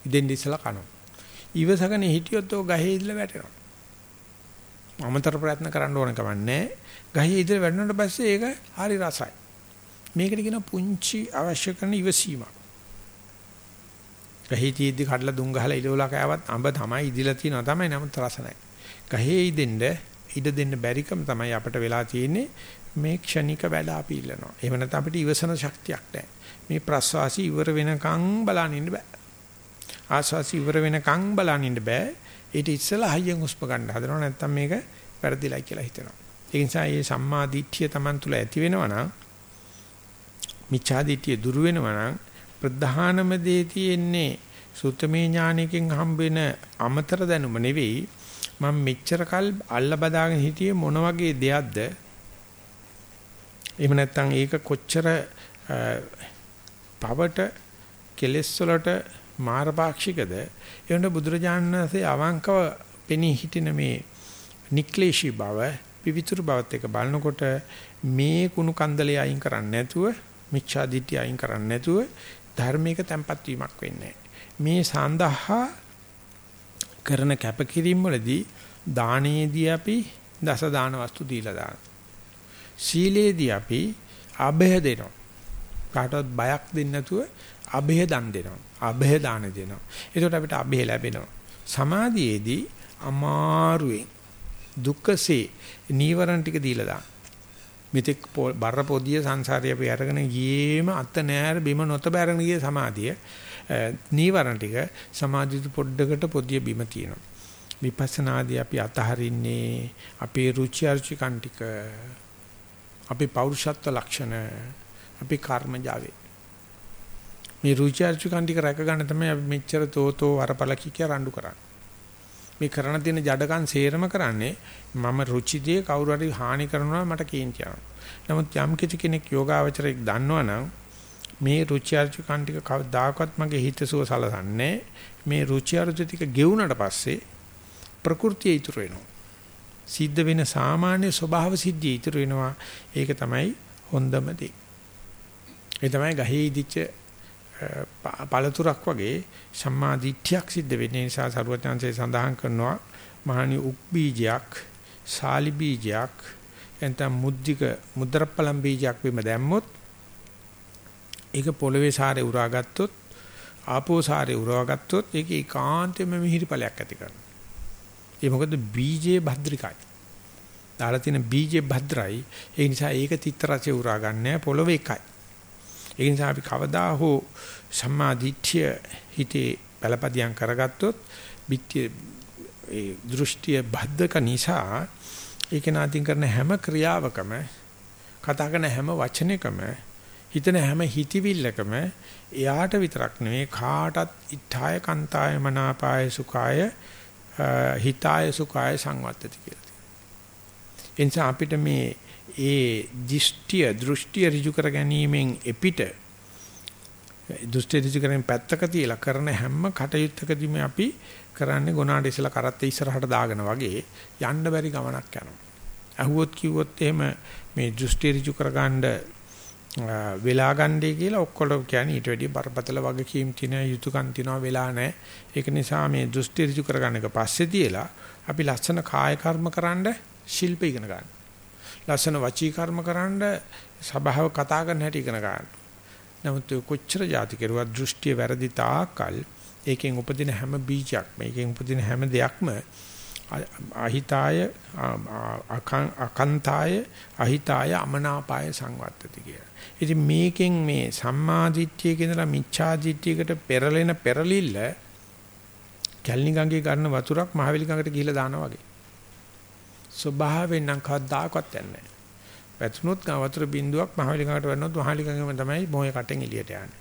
ඉදෙන් ඉස්සලා කනවා. ඊවසගෙන හිටියොත් ඔය ගහේ ඉදලා වැටෙනවා. අමතර ප්‍රයත්න කරන්න ඕන කමන්නේ. ගහේ ඉදලා වැටුණාට පස්සේ ඒක හරි රසයි. මේකට කියන පුංචි අවශ්‍ය කරන ඉවසීමක්. ගහේ තියෙද්දි කඩලා දුම් ගහලා ඉලවලා කෑවත් අඹ තමයි ඉදිලා තියෙනවා තමයි නමුත් රස නැහැ. ගහේ ඉදෙන්න ඉඩ දෙන්න බැරිකම තමයි අපිට වෙලා තියෙන්නේ මේ ක්ෂණික වැඩ අපි ඉල්ලනවා. එහෙම නැත්නම් අපිට ඉවසන ශක්තියක් නැහැ. මේ ප්‍රස්වාසී ඉවර වෙනකන් බලන්න ඉන්න බෑ. ආස්වාසී ඉවර වෙනකන් බලන්න ඉන්න බෑ. ඊට ඉස්සෙල්ලා හයියෙන් හුස්ම ගන්න හදනවා නැත්නම් මේක වැරදිලයි කියලා හිතෙනවා. ඒ නිසා මේ සම්මා දිට්ඨිය Taman තුල ඇති වෙනවා නම් මිච්ඡාදිටිය දුරු වෙනවා නම් ප්‍රධානම දේ තියෙන්නේ සුත්තමේ ඥානයකින් හම්බෙන අමතර දැනුම නෙවෙයි මම මෙච්චර කල් අල්ල බදාගෙන හිටියේ මොන වගේ දෙයක්ද එහෙම නැත්නම් ඒක කොච්චර පවට කෙලෙස් වලට මාරපාක්ෂිකද එවන බුදුරජාණන් වහන්සේ අවංකව පෙනී හිටින මේ නික්ලේශී බව පිවිතුරු බවත් එක බලනකොට මේ කුණු කන්දලේ අයින් කරන්නේ නැතුව මිච්ඡා දිට්ඨිය අයින් කරන්නේ නැතුව ධර්මයක තැම්පත් වීමක් වෙන්නේ මේ සඳහා කරන කැපකිරීම වලදී දානයේදී අපි දස දාන වස්තු දීලා දානවා. සීලේදී අපි අභය දෙනවා. කාටවත් බයක් දෙන්නේ නැතුව අභය දන් දෙනවා. අභය දාන දෙනවා. එතකොට අපිට අභය ලැබෙනවා. සමාධියේදී අමාරුවෙන් දුක්ඛසේ නීවරණ ටික දීලා දාන. මෙතෙක් බර පොදිය සංසාරේ අපි අරගෙන ගියේම අත නෑර බිම නොතබ අරගෙන ගියේ සමාධිය නීවරණ ටික සමාධිය පොඩ්ඩකට පොදිය බිම තියෙනවා විපස්සනාදී අපි අතහරින්නේ අපේ රුචි අරුචිකන් ටික අපේ පෞරුෂත්ව ලක්ෂණ අපේ කර්මජාවේ මේ රුචි අරුචිකන් ටික රැක ගන්න තමයි අපි මෙච්චර තෝතෝ වරපල කිය රණ්ඩු කරන්නේ මේ කරණ තියෙන ජඩකම් සේරම කරන්නේ මම රුචිදී කවුරු හරි හානි කරනවා මට කේන්ති යනවා. නමුත් යම් කිසි කෙනෙක් යෝගාවචරයක් දන්නවනම් මේ රුචි අරුචිකම් ටික කවදාකවත් මගේ හිතසුව සලසන්නේ මේ රුචි අරුචි ටික ගෙවුනට පස්සේ ප්‍රകൃතිය ඉතුරු වෙනවා. සිද්ධ වෙන සාමාන්‍ය ස්වභාව සිද්ධිය ඉතුරු වෙනවා. ඒක තමයි හොඳම දේ. ඒ තමයි ගහේ ඉදිච්ච පළතුරක් වගේ සම්මා දිට්ඨියක් සිද්ධ වෙන්නේ නිසා සරුවත්‍යංශයේ සඳහන් කරනවා මහණි උක් බීජයක් සාලි බීජයක් එතන මුද්දික මුද්‍රප්පලම් බීජයක් බිම දැම්මොත් ඒක පොළවේ සාරේ උරාගත්තොත් ආපෝ සාරේ උරාගත්තොත් ඒක ඒකාන්තයෙන්ම මිහිරි ඵලයක් ඇති කරනවා. ඒ මොකද බීජේ භද්‍රිකයි. දාලා තියෙන බීජේ භද්‍රයි. ඒ නිසා ඒක තිත්ත රසය උරාගන්නේ පොළවේ එකයි. ඒ නිසා අපි කවදා හෝ සම්මා දිට්ඨිය හිතේ පළපදියම් කරගත්තොත් බිත්‍ය ඒ දෘෂ්ටිය බද්ධක නිසා ඒක නාතින් කරන හැම ක්‍රියාවකම කතා කරන හැම වචනයකම හිතන හැම හිතවිල්ලකම එයාට විතරක් නෙවෙයි කාටත් ඉඨාය කන්තාය මනාපාය සුඛාය හිතාය සුඛාය සංවත්තති කියලා තියෙනවා. එනිසා අපිට මේ ඒ දිෂ්ටිය දෘෂ්ටිය ඍජු කර ගැනීමෙන් එපිට දෘෂ්ටි ඍජු කරගෙන පැත්තක තියලා කරන හැම කටයුත්තකදීම අපි කරන්නේ ගොනාට ඉස්සලා කරත් ඉස්සරහට දාගෙන වගේ යන්න බැරි ගමනක් යනවා. අහුවොත් කිව්වොත් එහෙම මේ දෘෂ්ටි ඍජු කරගන්න වෙලා ගන්නයි කියලා ඔක්කොම කියන්නේ ඊට වැඩිය බරපතල වගකීම් තියෙන යුතුයකම් තියෙනවා වෙලා නැහැ. ඒක නිසා මේ දෘෂ්ටි ඍජු කරගන්න එක පස්සේ තියලා අපි ලස්සන කාය කර්ම කරන්න ශිල්ප ඉගෙන ගන්න. ලස්සන වචී කර්ම කරන්න සබාව කතා කරන හැටි ඉගෙන ගන්න. නමුත් කොච්චර જાති කෙරුවා දෘෂ්ටිය වැරදි තාකල් ඒකෙන් උපදින හැම බීජයක් මේකෙන් උපදින හැම දෙයක්ම අහිතාය අකන්තාය අහිතාය අමනාපාය සංවත්තති කියලා. ඉතින් මේකෙන් මේ සම්මාදිට්ඨියක ඉඳලා මිච්ඡාදිට්ඨියකට පෙරලෙන පෙරලිල්ල කැලණි ගඟේ ගන්න වතුරක් මහවැලි ගඟට ගිහිලා දානවා වගේ. ස්වභාවයෙන් නම් කවදාකවත් යන්නේ නැහැ. වැතුනොත් වතුර බින්දුවක් මහවැලි ගඟට වැන්නොත් මහවැලි ගඟෙම තමයි මොහේ කටෙන් එළියට යන්නේ.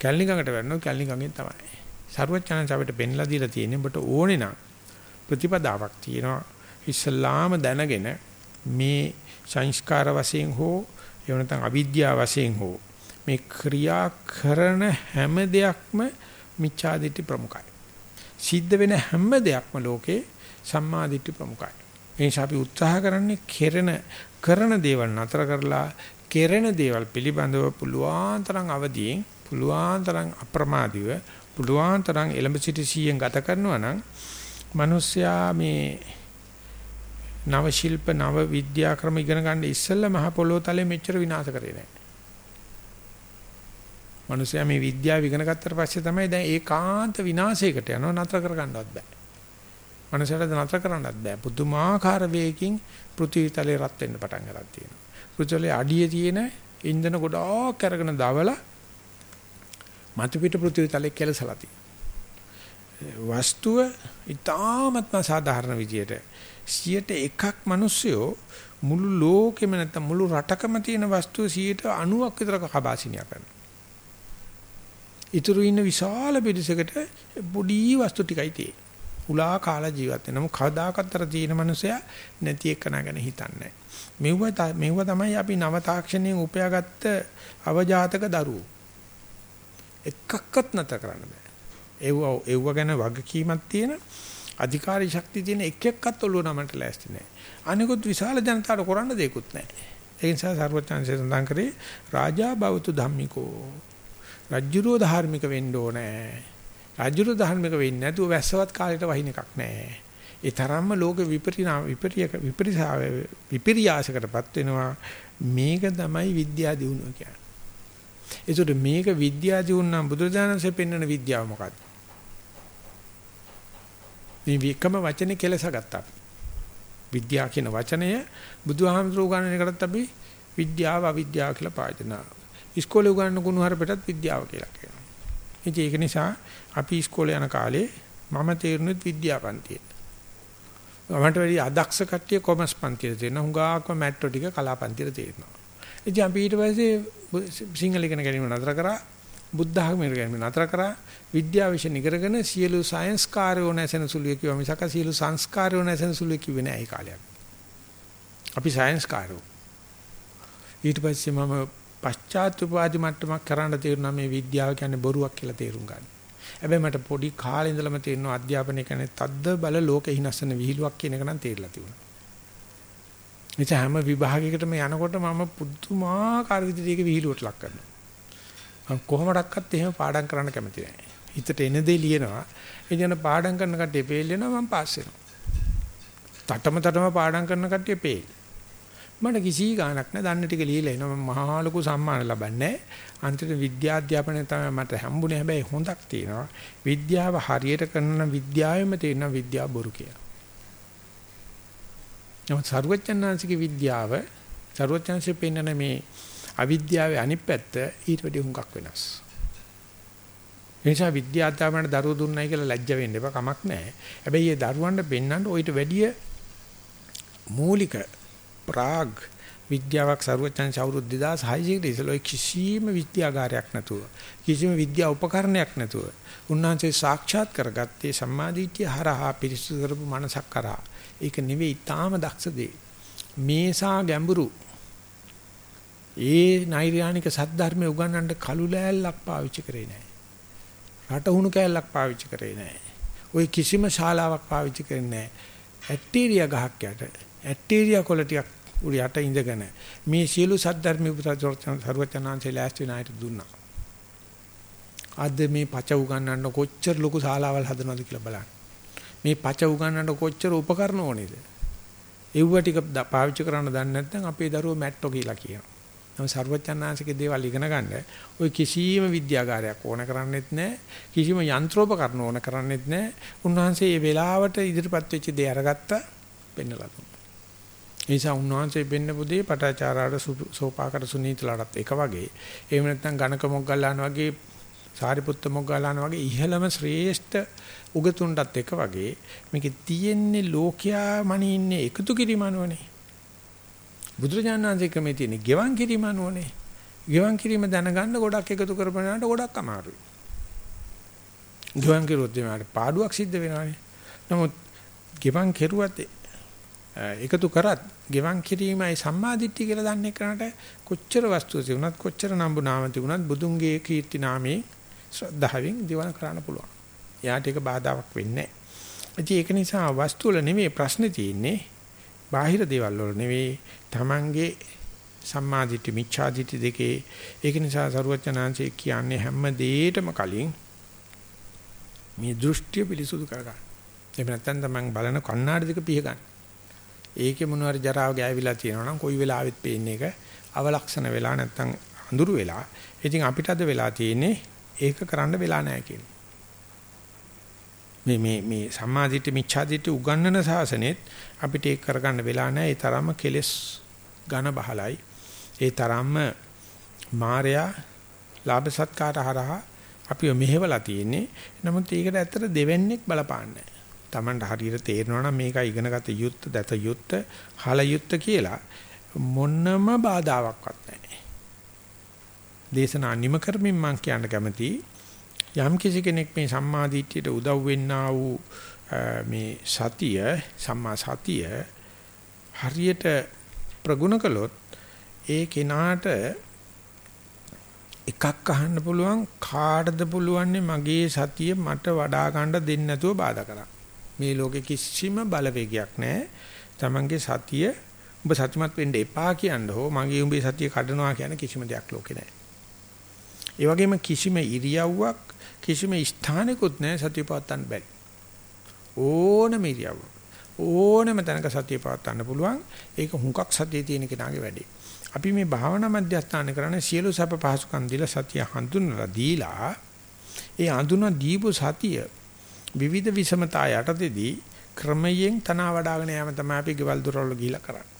කැලණි ගඟට වැන්නොත් කැලණි ගඟෙන් තමයි. සරුවචනන් අපිට පෙන්ලා දීලා තියෙන්නේ ඔබට ඕනේ නම් ප්‍රතිපදාවක් තියෙනවා. ඉස්ලාම දැනගෙන මේ සංස්කාර වශයෙන් හෝ එහෙම නැත්නම් අවිද්‍යාව වශයෙන් හෝ මේ ක්‍රියා කරන හැම දෙයක්ම මිච්ඡාදිට්ඨි ප්‍රමුඛයි. සිද්ධ වෙන හැම දෙයක්ම ලෝකේ සම්මාදිට්ඨි ප්‍රමුඛයි. ඒ නිසා අපි උත්සාහ කරන්නේ කෙරෙන කරන දේවල් නතර කරලා කෙරෙන දේවල් පිළිබඳව පුළුවන් තරම් අවදියෙන් පුළුවන් තරම් අප්‍රමාදීව පුළුවන් තරම් එලඹ සිටි සීයෙන් ගත කරනවා නම් මිනිස්සයා මේ නව ශිල්ප නව විද්‍යා ක්‍රම ඉගෙන ගන්න ඉස්සෙල්ලා මහ පොළොව තලේ මෙච්චර විනාශ කරේ නැහැ. මිනිස්සයා මේ විද්‍යාව ඉගෙන ගත්තට පස්සේ තමයි දැන් ඒකාන්ත විනාශයකට යනවා නතර කර ගන්නවත් බෑ. මිනිස්සයාට නතර කරන්නවත් බෑ. පුදුමාකාර වේගකින් පෘථිවි තලේ රත් වෙන්න පටන් ගන්නවා තියෙනවා. පෘථිවියේ අඩියේ තියෙන ඉන්ධන ගොඩාක් අරගෙන දවලා මතු පිට පෘථිවි තලේ කෙලසලා තියෙනවා. වස්තුව ඊටාත්ම සාධාරණ විදියට 101ක් මිනිස්සුયો මුළු ලෝකෙම නැත්තම් මුළු රටකම තියෙන වස්තුව 90ක් විතර කබාසිනියා කරනවා. ඊටු ඉන්න විශාල පිරිසකට පොඩි වස්තු ටිකයි තියෙන්නේ. උලා කාලා ජීවත් වෙන නමුත් කවදාකවත් අර තියෙන මනුස්සයා නැති එකන ගැන හිතන්නේ මෙව්ව මෙව්ව තමයි අපි නව තාක්ෂණයෙන් උපයාගත්ත අවජාතක දරුවෝ. එකක්වත් නැත කරන්න බෑ. ඒව ඒව ගැන වගකීමක් තියෙන අධිකාරී ශක්තිය තියෙන එක එක්කත් ඔළුව නමන්න ලෑස්ති නෑ. අනිකුත් විශාල ජනතාවට කරන්න දෙයක්වත් නෑ. ඒ නිසා සර්වඥාන්සේ සඳහන් කරේ රාජා බවතු ධම්මිකෝ. රජ්ජුරෝ ධාර්මික වෙන්න ඕනේ. රාජ්‍යරු ධර්මික වෙන්නේ නැතුව වැස්සවත් කාලයට වහින එකක් නැහැ. ඒ තරම්ම ලෝක විපරිණා විපරිය විපරිසාව විපරියාසකටපත් වෙනවා. මේක තමයි විද්‍යා දියුණුව කියන්නේ. ඒකට මේක විද්‍යා දියුණුව නම් බුදුරජාණන්සේ පෙන්වන විද්‍යාව මොකක්ද? මේ විකම වචනේ කෙලස ගත්තා. විද්‍යාව කියන වචනය බුදුහාමුදුරුවෝ ගන්න එකටත් අපි විද්‍යාව අවිද්‍යාව කියලා පාදනා. ඉස්කෝලේ උගන්වන ගුණ හරපටත් විද්‍යාව කියලා කියනවා. ඉතින් ඒක නිසා අපි ඉස්කෝලේ යන කාලේ මම තේරුණෙත් විද්‍යාපන්තිය. මමට වැඩි අදක්ෂ කට්ටිය කොමර්ස් පන්තියේ තියෙනවා. හුඟාක්ම මැට්‍රෝ ටික කලාපන්තියේ තියෙනවා. ඉතින් අපි ඊට පස්සේ සිංහල ඉගෙන ගැනීම නතර කරා. බුද්ධ ධර්ම ඉගෙන ගැනීම නතර කරා. විද්‍යාව විෂය ඉගෙනගෙන සියලු සයන්ස් කාර්යෝ නැසෙන සුළුය කිව්වා මිසක සියලු සංස්කාරයෝ නැසෙන සුළුය කිව්වේ නෑ ඒ කාලයක්. අපි සයන්ස් කාර්යෝ. ඊට පස්සේ මම පශ්චාත් උපාධි මට්ටමක් කරන්න තේරුණා මේ විද්‍යාව කියන්නේ බොරුවක් කියලා තේරුම් ගන්න. හැබැයි මට පොඩි කාලේ ඉඳලම තේරෙනවා අධ්‍යාපනය කියන්නේ තද්ද බල ලෝක හිනස්සන විහිළුවක් කියන එක නම් තේරලා තිබුණා. එතන හැම විභාගයකටම යනකොට මම පුදුමාකාර විදිහට ඒක විහිළුවට ලක් කරනවා. මම කොහොමඩක්වත් එහෙම පාඩම් කරන්න කැමති නැහැ. හිතට එන දේ ලියනවා. ඒ කියන පාඩම් කරන කට්ටිය පේල් වෙනවා මම පාස් වෙනවා. තටම තටම පාඩම් කරන කට්ටිය පේල්. මට කිසි ගාණක් නැහැ. දන්න ටික ලියලා එනවා. මම මහා ලොකු සම්මාන ලබන්නේ අන්තිම විද්‍යාධ්‍යාපනය තමයි මට හම්බුනේ. හැබැයි හොඳක් තියෙනවා. විද්‍යාව හරියට කරන විද්‍යාවෙම තියෙන විද්‍යාව බොරු කියලා. නමුත් සරුවචනාංශික විද්‍යාව සරුවචනාංශයෙන් පෙන්වන මේ අවිද්‍යාවේ අනිත් පැත්ත ඊට වඩා හුඟක් වෙනස්. ඒ නිසා විද්‍යාත්මකවට දරුවෝ දුන්නයි කියලා ලැජ්ජ වෙන්න එපා කමක් නැහැ. හැබැයි ඒ දරුවන්ට පෙන්වන්න ඔయిత වැඩිය මූලික ප්‍රාග් විද්‍යාවක් සරුවචන් අවුරුදු 2600 කට ඉස්සෙල්ලා කිසිම විද්‍යාගාරයක් නැතුව කිසිම විද්‍යා උපකරණයක් නැතුව උන්වහන්සේ සාක්ෂාත් කරගත්තේ සම්මාදිට්ඨිය හරහා පිරිසුදු කරපු මනසක් කරා. ඒක නෙවෙයි ඊටාම දක්ෂ දේ. මේසා ගැඹුරු ඒ නෛර්යානික සද්ධර්මයේ උගන්වන්න කළු ලෑල්ලක් පාවිච්චි කරේ නැහැ. රටහුණු කෑල්ලක් පාවිච්චි කරේ නැහැ. ওই කිසිම ශාලාවක් පාවිච්චි කරේ නැහැ. ඇටීරියා ගහක් යට ඇටීරියා කොළ ටිකක් උඩ යට ඉඳගෙන මේ සියලු සද්ධර්මයේ සර්වචනාංශේ ලෑස්ති නායට දුන්නා. අද මේ පච උගන්වන්න කොච්චර ලොකු ශාලාවල් හදනවද කියලා බලන්න. මේ පච උගන්වන්න කොච්චර උපකරණ ඕනේද? එව්ව ටික පාවිච්චි කරන්න දන්නේ නැත්නම් අපේ දරුවෝ මැට්ටෝ කියලා කියනවා. නම් සර්වඥාන්සේගේ දේවල් ඉගෙන ගන්න ඔය කිසියම් විද්‍යාගාරයක් ඕන කරන්නේත් නැහැ කිසිම යන්ත්‍රෝපකරණ ඕන කරන්නේත් නැහැ උන්වහන්සේ මේ වෙලාවට ඉදිරිපත් වෙච්ච දේ අරගත්තා පෙන්නලා දුන්නා ඒ නිසා උන්වහන්සේ පෙන්නපු දේ පටාචාරාට සෝපාකට සුනීතලටත් එක වගේ එහෙම නැත්නම් ගණක මොග්ගල්ලාන වගේ සාරිපුත්ත මොග්ගල්ලාන වගේ ඉහළම ශ්‍රේෂ්ඨ උගතුන්ටත් එක වගේ මේකේ තියෙන්නේ ලෝකයා මනින්නේ එකතු කිරීමනෝනේ බුදුරජාණන් වහන්සේ ක්‍රමේ තියෙන ගෙවන් කිරීම අනුවනේ. ගෙවන් කිරීම දැනගන්න ගොඩක් එකතු කරපුණාට ගොඩක් අමාරුයි. ගෙවන් කිරුවොත් එයාට පාඩුවක් සිද්ධ වෙනවානේ. නමුත් ගෙවන් කෙරුවත් එකතු කරත් ගෙවන් කිරීමයි සම්මාදිට්ඨිය කියලා දන්නේ කරනට කොච්චර වස්තුව තිබුණත් කොච්චර නම්බු නාම තිබුණත් බුදුන්ගේ කීර්ති නාමේ ශ්‍රද්ධාවෙන් දිවන කරන්න පුළුවන්. එයාට ඒක බාධාවක් වෙන්නේ නැහැ. ඒක නිසා වස්තු වල නෙමෙයි ප්‍රශ්නේ තියෙන්නේ. බාහිර දේවල් වල නෙවෙයි Tamange සම්මාදිට්ඨි මිච්ඡාදිට්ඨි දෙකේ ඒක නිසා සරුවචනාංශය කියන්නේ හැම දෙයකටම කලින් මේ දෘෂ්ටිය පිළිසුදු කරගන්න. එහෙම නැත්නම් තමන් බලන කණ්ණාඩි දෙක පිහ ගන්න. ඒකේ මොනවාරි ජරාව ගෑවිලා තියෙනවා නම් කොයි වෙලාවෙත් පේන එක අවලක්ෂණ වෙලා නැත්තම් අඳුරු වෙලා. ඉතින් අපිට අද වෙලා තියෙන්නේ ඒක කරන්න වෙලා නැහැ කියන. මේ මේ මේ සම්මාදිට මිච්ඡාදිට උගන්නන සාසනෙත් අපිට ඒක කරගන්න වෙලා නැහැ. ඒ තරම්ම කෙලෙස් ඝන බහලයි. ඒ තරම්ම මායя ලාභ සත්කාර හරහා අපිව මෙහෙवला තියෙන්නේ. නමුත් ඒකට ඇත්තට දෙවන්නේක් බලපාන්නේ Tamanට හරියට තේරෙනවා නම් මේක ඉගෙනගත යුත්ත, දත යුත්ත, හල යුත්ත කියලා මොනම බාධාවක්වත් නැහැ. දේශනා නිම කරමින් මම කියන්න කැමතියි යම් කිසි කෙනෙක් මේ සම්මා දිට්ඨියට උදව් වෙන්නා වූ මේ සතිය සම්මා සතිය හරියට ප්‍රගුණ කළොත් ඒ කෙනාට එකක් අහන්න පුළුවන් කාටද පුළුවන් මගේ සතිය මට වඩා ගන්න දෙන්නේ නැතුව බාධා කරා මේ ලෝකේ කිසිම බලවේගයක් නැහැ තමන්ගේ සතිය ඔබ සත්‍යමත් වෙන්න එපා කියන්න හෝ මගේ උඹේ සතිය කඩනවා කියන කිසිම දෙයක් ලෝකේ නැහැ ඒ වගේම කිසිම ඉරියව්වක් කිසිම ස්ථානිකුත් නැහැ සතිය පවත්වන්න බැරි. ඕනම ඉරියව්ව. ඕනම තැනක සතිය පවත්වන්න පුළුවන්. ඒක හුඟක් සතියේ තියෙන කෙනාගේ වැඩේ. අපි මේ භාවනා මධ්‍යස්ථාන කරන්නේ සියලු සැප පහසුකම් දීලා සතිය හඳුන්වලා දීලා ඒ හඳුන දීපු සතිය විවිධ විෂමතා යටතේදී ක්‍රමයෙන් තනවා වඩ아가න යාම තමයි අපි ගෙවල් දොරවල් ගිහිලා කරන්නේ.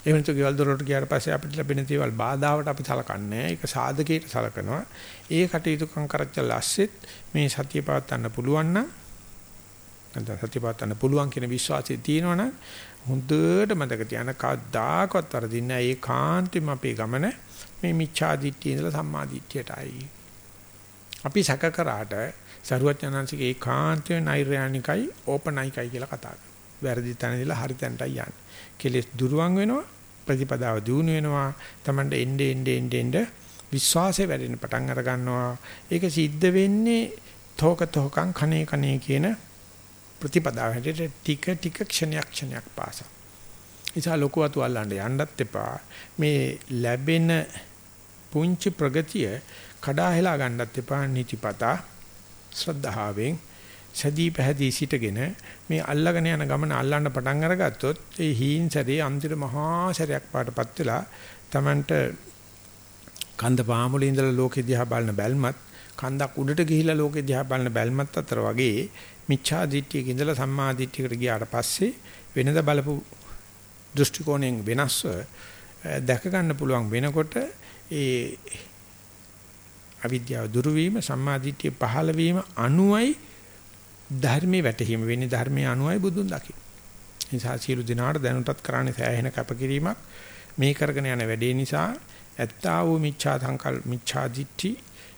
එහෙම නැත්නම් ගෙවල් දොරට ගියාට පස්සේ අපිට ලැබෙන දේවල් බාධාවට අපි සලකන්නේ ඒක සාධකයට සලකනවා. ඒ කටයුතු කංකරච්චල ඇස්සෙත් මේ සතිය පවත්වන්න පුළුවන් නම් නැත්නම් සතිය පවත්වන්න පුළුවන් කියන විශ්වාසය තියෙනවනම් හොඳට මතක තියාගන්න කවදාකවත් වරදින්නේ නැහැ. ඒ කාන්තෙම අපේ ගමන මේ මිච්ඡා දිට්ඨිය ඉඳලා සම්මා දිට්ඨියටයි. අපි සැක කරාට සරුවචනංශික ඒ කාන්තේ නෛර්යානිකයි ඕපනයිකයි කියලා කතා කරනවා. වැරදි තැන ඉඳලා හරි තැනටයි යන්නේ. කෙලෙස් දුරවන් වෙනවා ප්‍රතිපදාව දියුණු වෙනවා Tamande ende ende ende ende විශ්වාසය වැඩෙන පටන් අර ගන්නවා ඒක සිද්ධ වෙන්නේ තෝක තෝකං කනේ කනේ කියන ප්‍රතිපදාව හැටියට ටික ටික ක්ෂණයක් ක්ෂණයක් පාස. ඉතින් ලොකු අතු අල්ලන්න යන්නත් එපා. මේ ලැබෙන පුංචි ප්‍රගතිය කඩා හෙලා ගන්නත් එපා. නිතිපතා ශ්‍රද්ධාවෙන් සදී පැහැදී සිටගෙන මේ අල්ලගෙන යන ගමන අල්ලන්න පටන් අරගත්තොත් ඒ හීන් සැරේ අන්තිම මහා සැරයක් පාටපත් වෙලා Tamanට කන්ද පාමුලේ ඉඳලා ලෝකෙ දිහා බලන බැල්මත් කන්දක් උඩට ගිහිලා ලෝකෙ දිහා බලන බැල්මත් අතර වගේ මිච්ඡා දිට්ඨියක ඉඳලා සම්මා දිට්ඨියකට ගියාට පස්සේ වෙනද බලපු දෘෂ්ටි කෝණයෙන් වෙනස්ව දැක ගන්න පුළුවන් වෙනකොට ඒ අවිද්‍යාව දුරු වීම සම්මාදිට්ඨිය පහළ වීම අනුවයි ධර්මයේ වැටහීම වෙන්නේ ධර්මයේ අනුවයි බුදුන් දකින්න. නිසා සියලු දිනාට දැනුටත් කරන්නේ සෑහෙන කැපකිරීමක් මේ කරගෙන යන වැඩේ නිසා ඇත්තා වූ මිච්ඡා සංකල් මිච්ඡා දිට්ඨි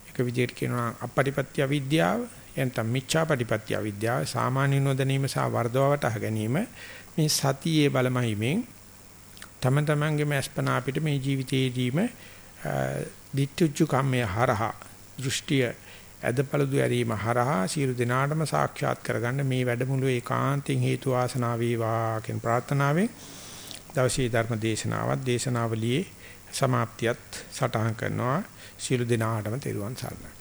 එක විදිහට කියනවා අපපටිපත්‍ය අවිද්‍යාව එතන මිච්ඡා පටිපත්‍ය අවිද්‍යාව සාමාන්‍ය නොදැනීම සහ වර්ධවවට අහ ගැනීම මේ සතියේ බලමයිමෙන් තම තමන්ගේම අස්පනා අපිට මේ ජීවිතයේදීම දිට්ඨුච්චු කම්මය හරහා දෘෂ්ටිය ඇදපළදු ඇරීම හරහා සියලු දෙනාටම සාක්ෂාත් කරගන්න මේ වැඩමුළුවේ ඒකාන්තයෙන් හේතු වාසනා වේවා කියන ප්‍රාර්ථනාවෙන් දවසේ ධර්ම දේශනාවත් දේශනාවලියේ સમાප්තියත් සටහන් කරනවා. සියලු දෙනාටම තෙරුවන් සරණයි.